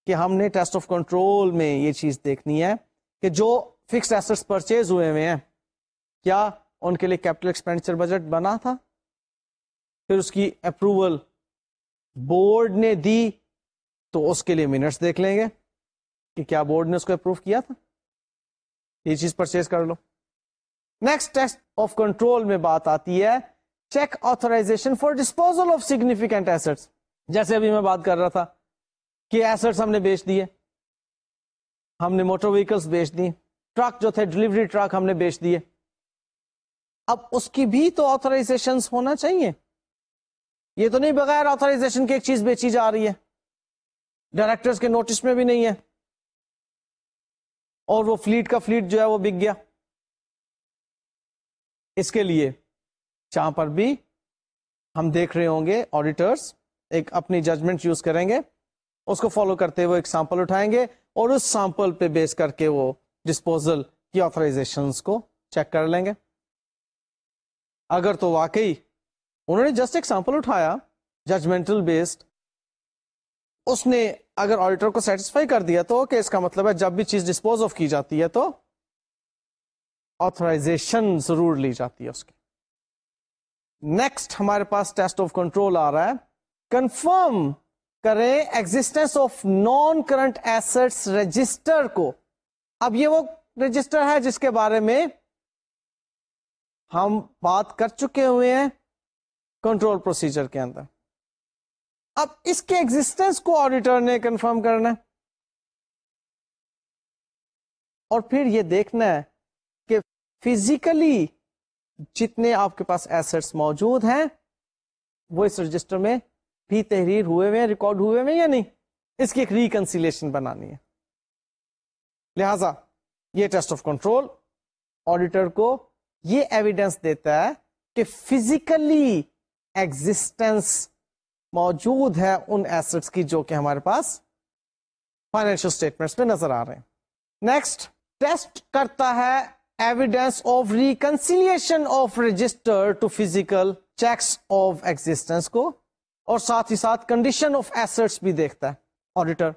کہ ہم نے ٹیسٹ آف کنٹرول میں یہ چیز دیکھنی ہے کہ جو فکس ایسٹ پرچیز ہوئے ہوئے ہیں کیا ان کے لیے کیپٹل ایکسپینڈیچر بجٹ بنا تھا؟ پھر اس کی اپروول بورڈ نے دی، تو اس کے لیے منٹس دیکھ لیں گے کہ کیا بورڈ نے اس کو اپروو کیا تھا؟ یہ چیز پرچیز کر لو۔ نیکسٹ ٹیسٹ آف کنٹرول میں بات آتی ہے۔ Check authorization for disposal of significant asset جیسے ابھی میں بات کر رہا تھا کہ ایسٹ ہم نے بیچ دیے۔ ہم نے موٹر ویکلس بیچ دی ٹرک جو تھے ڈلیوری ٹرک ہم نے بیچ دیے۔ اب اس کی بھی تو آتھرائزیشن ہونا چاہیے۔ یہ تو نہیں بغیر آتھرائزیشن کی ایک چیز بیچی جا رہی ہے۔ ڈائریکٹر کے نوٹس میں بھی نہیں ہے۔ اور وہ فلیٹ کا فلیٹ جو ہے وہ بک گیا۔ اس کے لیے جہاں پر بھی ہم دیکھ رہے ہوں گے آڈیٹرس ایک اپنی ججمنٹ یوز کریں گے۔ اس کو فالو کرتے ہوئے ایک سیمپل اٹھائیں گے اور اس سیمپل پہ بیس کر کے وہ ڈسپوزل کی آتھرائزیشن کو چیک کر لیں گے۔ اگر تو واقعی انہوں نے جسٹ ایک سیمپل اٹھایا ججمنٹل بیسڈ اس نے اگر آڈیٹر کو سیٹسفائی کر دیا تو کہ اس کا مطلب ہے جب بھی چیز ڈسپوز آف کی جاتی ہے تو آتھرائزیشن ضرور لی جاتی ہے اس کی۔ نیکسٹ ہمارے پاس ٹیسٹ آف کنٹرول آ رہا ہے۔ کنفرم کریں existence of non current assets register کو۔ اب یہ وہ رجسٹر ہے جس کے بارے میں ہم بات کر چکے ہوئے ہیں کنٹرول پروسیجر کے اندر۔ اب اس کے ایگزٹینس کو آڈیٹر نے کنفرم کرنا ہے۔ اور پھر یہ دیکھنا ہے کہ فزیکلی جتنے آپ کے پاس ایسٹس موجود ہیں، وہ اس رجسٹر میں بھی تحریر ہوئے ہوئے ہیں ریکارڈ ہوئے ہوئے یا نہیں؟ اس کی ایک ریکنسیلیشن بنانی ہے۔ لہذا یہ ٹیسٹ آف کنٹرول آڈیٹر کو یہ ایویڈینس دیتا ہے کہ فزیکلی ایگزٹینس موجود ہے ان ایسٹس کی جو کہ ہمارے پاس فائنینشیل اسٹیٹمنٹس میں نظر آ رہے ہیں۔ نیکسٹ ٹیسٹ کرتا ہے evidence of reconciliation of register to physical checks of existence کو اور ساتھ ہی ساتھ کنڈیشن آف ایسٹس بھی دیکھتا ہے۔ آڈیٹر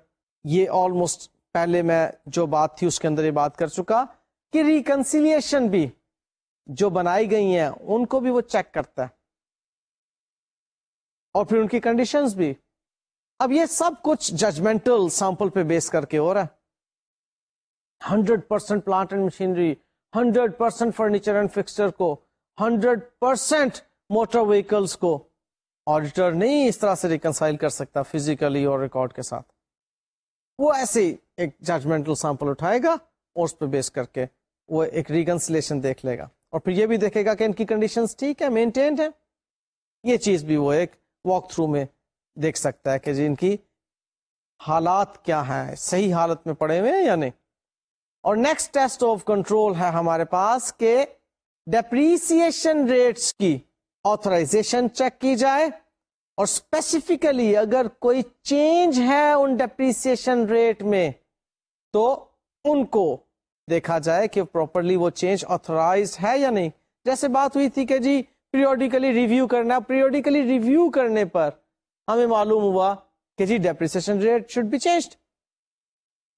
یہ آلموسٹ پہلے میں جو بات تھی اس کے اندر یہ بات کر چکا کہ ریکنسیلیشن بھی جو بنائی گئی ہیں، ان کو بھی وہ چیک کرتا ہے۔ اور پھر ان کی کنڈیشنز بھی۔ اب یہ سب کچھ ججمنٹل سیمپل پہ بیس کر کے ہو رہا ہے۔ Hundred percent plant and machinery hundred percent furniture and fixture کو ہنڈریڈ پرسینٹ موٹر ویکلس کو۔ آڈیٹر نہیں اس طرح سے ریکنسائل کر سکتا فزیکلی اور ریکارڈ کے ساتھ۔ وہ ایسے ایک ججمنٹل سیمپل اٹھائے گا، اور اس پہ بیس کر کے وہ ایک ریکنسلیشن دیکھ لے گا۔ اور پھر یہ بھی دیکھے گا کہ ان کی کنڈیشن ٹھیک ہے مینٹینڈ ہے یہ چیز بھی وہ ایک واک تھرو میں دیکھ سکتا ہے کہ جی ان کی حالات کیا ہیں، صحیح حالت میں پڑے ہوئے ہیں یا نہیں۔ اور نیکسٹ ٹیسٹ آف کنٹرول ہے ہمارے پاس کہ ڈیپریسیشن ریٹس کی آتھرائزیشن چیک کی جائے۔ اور اسپیسیفکلی اگر کوئی چینج ہے ان ڈیپریسیشن ریٹ میں، تو ان کو دیکھا جائے کہ پراپرلی وہ چینج آتھورائز ہے یا نہیں۔ جیسے بات ہوئی تھی کہ جی پیریوڈیکلی ریویو کرنا پیریوڈیکلی ریویو کرنے پر ہمیں معلوم ہوا کہ جی depreciation rate should be change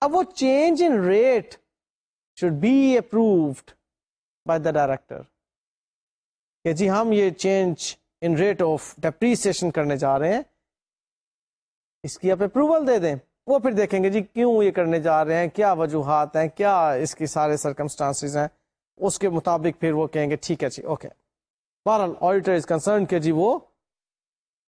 اب وہ change in rate should be approved by the director کہ جی ہم یہ change in rate of depreciation کرنے جا رہے ہیں۔ اس کی آپ اپروول دے دیں۔ وہ پھر دیکھیں گے جی کیوں یہ کرنے جا رہے ہیں، کیا وجوہات ہیں، کیا اس کی سارے سرکمسٹانس ہیں؟ اس کے مطابق پھر وہ کہیں گے، ٹھیک ہے جی اوکے بہرحال آڈیٹر از کنسرن کہ جی وہ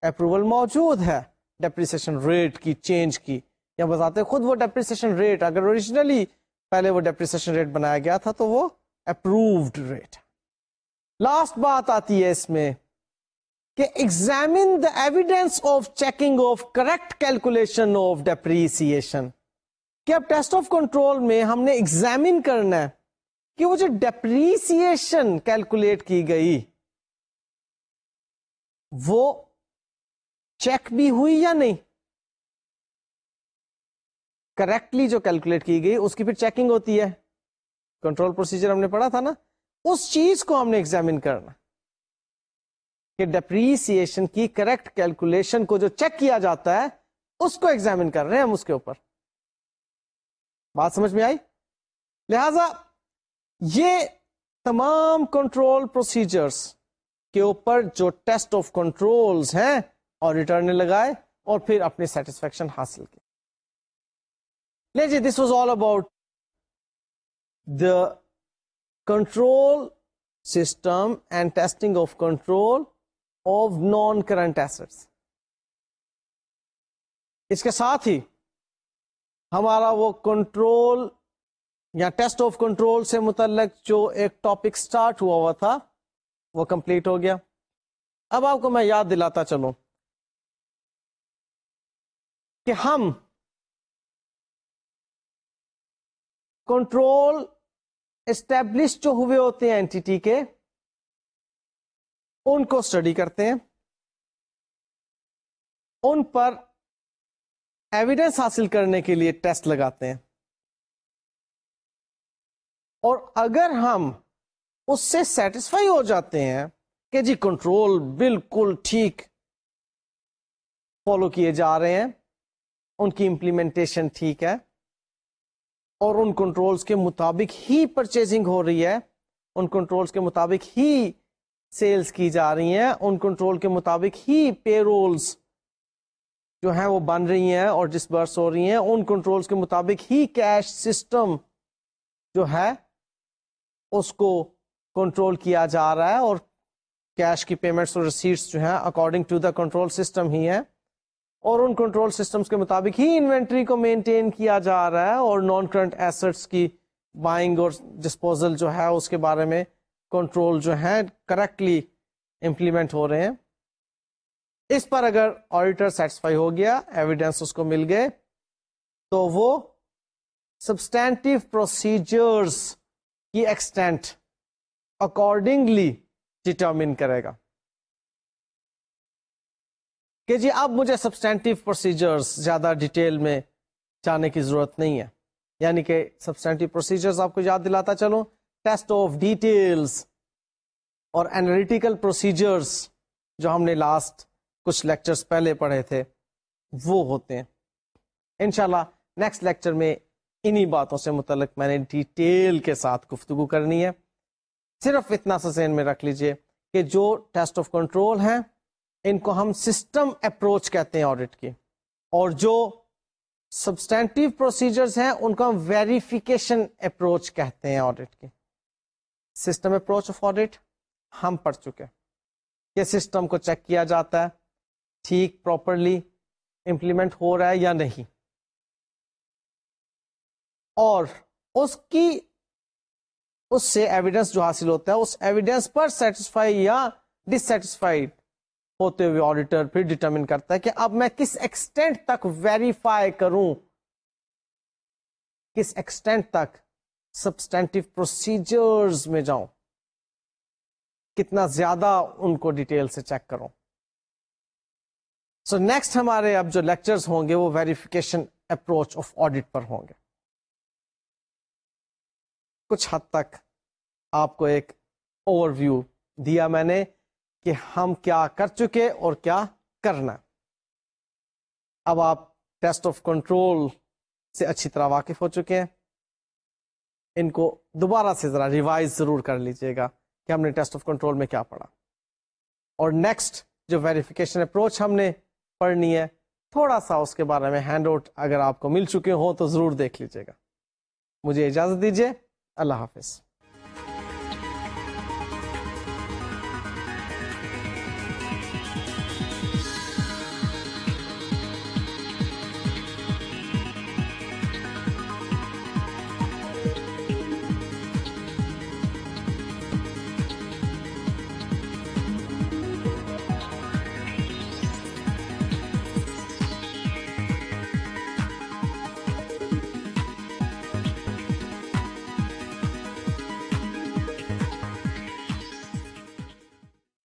اپروول موجود ہے ڈیپریسیشن ریٹ کی چینج کی. یا بتاتے خود وہ ڈیپریسیشن ریٹ اگر اوریجنلی پہلے وہ ڈیپریسیشن ریٹ بنایا گیا تھا تو وہ اپروڈ ریٹ لاسٹ بات آتی ہے اس میں کہ examine the evidence of checking of correct calculation of depreciation کہ اب ٹیسٹ آف کنٹرول میں ہم نے ایگزامن کرنا ہے کہ وہ جو ڈیپریسیشن کیلکولیٹ کی گئی، وہ چیک بھی ہوئی یا نہیں? کریکٹلی جو کیلکولیٹ کی گئی، اس کی پھر چیکنگ ہوتی ہے. کنٹرول پروسیجر ہم نے پڑھا تھا نا. اس چیز کو ہم نے ایگزامن کرنا کہ ڈپریسیشن کی کریکٹ کیلکولیشن کو جو چیک کیا جاتا ہے، اس کو ایگزامن کر رہے ہیں ہم اس کے اوپر۔ بات سمجھ میں آئی؟ لہذا یہ تمام کنٹرول پروسیجرز کے اوپر جو ٹیسٹ آف کنٹرول ہیں آڈیٹر نے لگائے اور پھر اپنی سیٹسفیکشن حاصل کی لے جی this was all about the control system and testing of control of non current assets اس کے ساتھ ہی ہمارا وہ کنٹرول یا ٹیسٹ آف کنٹرول سے متعلق جو ایک ٹاپک سٹارٹ ہوا ہوا تھا، وہ کمپلیٹ ہو گیا۔ اب آپ کو میں یاد دلاتا چلوں کہ ہم کنٹرول اسٹیبلش جو ہوئے ہوتے ہیں اینٹی کے ان کو اسٹڈی کرتے ہیں۔ ان پر ایویڈینس حاصل کرنے کے لیے ٹیسٹ لگاتے ہیں۔ اور اگر ہم اس سے سیٹسفائی ہو جاتے ہیں کہ جی کنٹرول بالکل ٹھیک فالو کیے جا رہے ہیں، ان کی امپلیمنٹیشن ٹھیک ہے، اور ان کنٹرولز کے مطابق ہی پرچیزنگ ہو رہی ہے، ان کنٹرولز کے مطابق ہی سیلز کی جا رہی ہیں، ان کنٹرول کے مطابق ہی پے رولز جو ہیں وہ بن رہی ہیں اور ڈسبرس ہو رہی ہیں۔ ان کنٹرولز کے مطابق ہی کیش سسٹم جو ہے، اس کو کنٹرول کیا جا رہا ہے اور کیش کی پیمنٹس اور ریسیٹس جو ہیں according to the control system ہی ہے اور ان کنٹرول سسٹمز کے مطابق ہی انوینٹری کو مینٹین کیا جا رہا ہے اور نان کرنٹ ایسٹس کی بائنگ اور ڈسپوزل جو ہے، اس کے بارے میں کنٹرول جو ہے کریکٹلی امپلیمنٹ ہو رہے ہیں۔ اس پر اگر آڈیٹر سیٹسفائی ہو گیا ایویڈینس اس کو مل گئے، تو وہ سبسٹینٹیو پروسیجرز کی ایکسٹینٹ اکارڈنگلی ڈٹرمن کرے گا۔ کہ جی اب مجھے سبسٹینٹیو پروسیجر زیادہ ڈیٹیل میں جانے کی ضرورت نہیں ہے۔ یعنی کہ سبسٹینٹیو پروسیجر آپ کو یاد دلاتا چلو ٹیسٹ آف ڈیٹیلس اور اینالیٹیکل پروسیجرس جو ہم نے لاسٹ کچھ لیکچرز پہلے پڑھے تھے، وہ ہوتے ہیں۔ انشاءاللہ نیکسٹ لیکچر میں انہی باتوں سے متعلق میں نے ڈیٹیل کے ساتھ گفتگو کرنی ہے۔ صرف اتنا سا ذہن میں رکھ لیجیے کہ جو ٹیسٹ آف کنٹرول ہیں، ان کو ہم سسٹم اپروچ کہتے ہیں آڈٹ کی۔ اور جو سبسٹینٹیو پروسیجرز ہیں، ان کو ہم ویریفیکیشن اپروچ کہتے ہیں آڈٹ کی۔ سسٹم اپروچ آف آڈٹ ہم پڑھ چکے کہ سسٹم کو چیک کیا جاتا ہے ٹھیک پراپرلی امپلیمنٹ ہو رہا ہے یا نہیں۔ اور اس کی اس سے ایویڈینس جو حاصل ہوتا ہے، اس ایویڈینس پر سیٹسفائی یا ڈسٹسفائڈ ہوتے ہوئے آڈیٹر پھر ڈٹرمن کرتا ہے کہ اب میں کس ایکسٹینٹ تک ویریفائی کروں۔ کس ایکسٹینٹ تک سبسٹینٹو پروسیجرز میں جاؤں۔ کتنا زیادہ ان کو ڈیٹیل سے چیک کروں۔ سو so نیکسٹ ہمارے اب جو لیکچرز ہوں گے وہ ویریفیکیشن اپروچ آف آڈیٹ پر ہوں گے۔ کچھ حد تک آپ کو ایک اوور ویو دیا میں نے کہ ہم کیا کر چکے اور کیا کرنا۔ اب آپ ٹیسٹ آف کنٹرول سے اچھی طرح واقف ہو چکے ہیں۔ ان کو دوبارہ سے ذرا ریوائز ضرور کر لیجیے گا کہ ہم نے ٹیسٹ آف کنٹرول میں کیا پڑھا۔ اور نیکسٹ جو ویریفیکیشن اپروچ ہم نے پڑھنی ہے، تھوڑا سا اس کے بارے میں ہینڈ آؤٹ اگر آپ کو مل چکے ہوں تو ضرور دیکھ لیجیے گا۔ مجھے اجازت دیجیے اللہ حافظ۔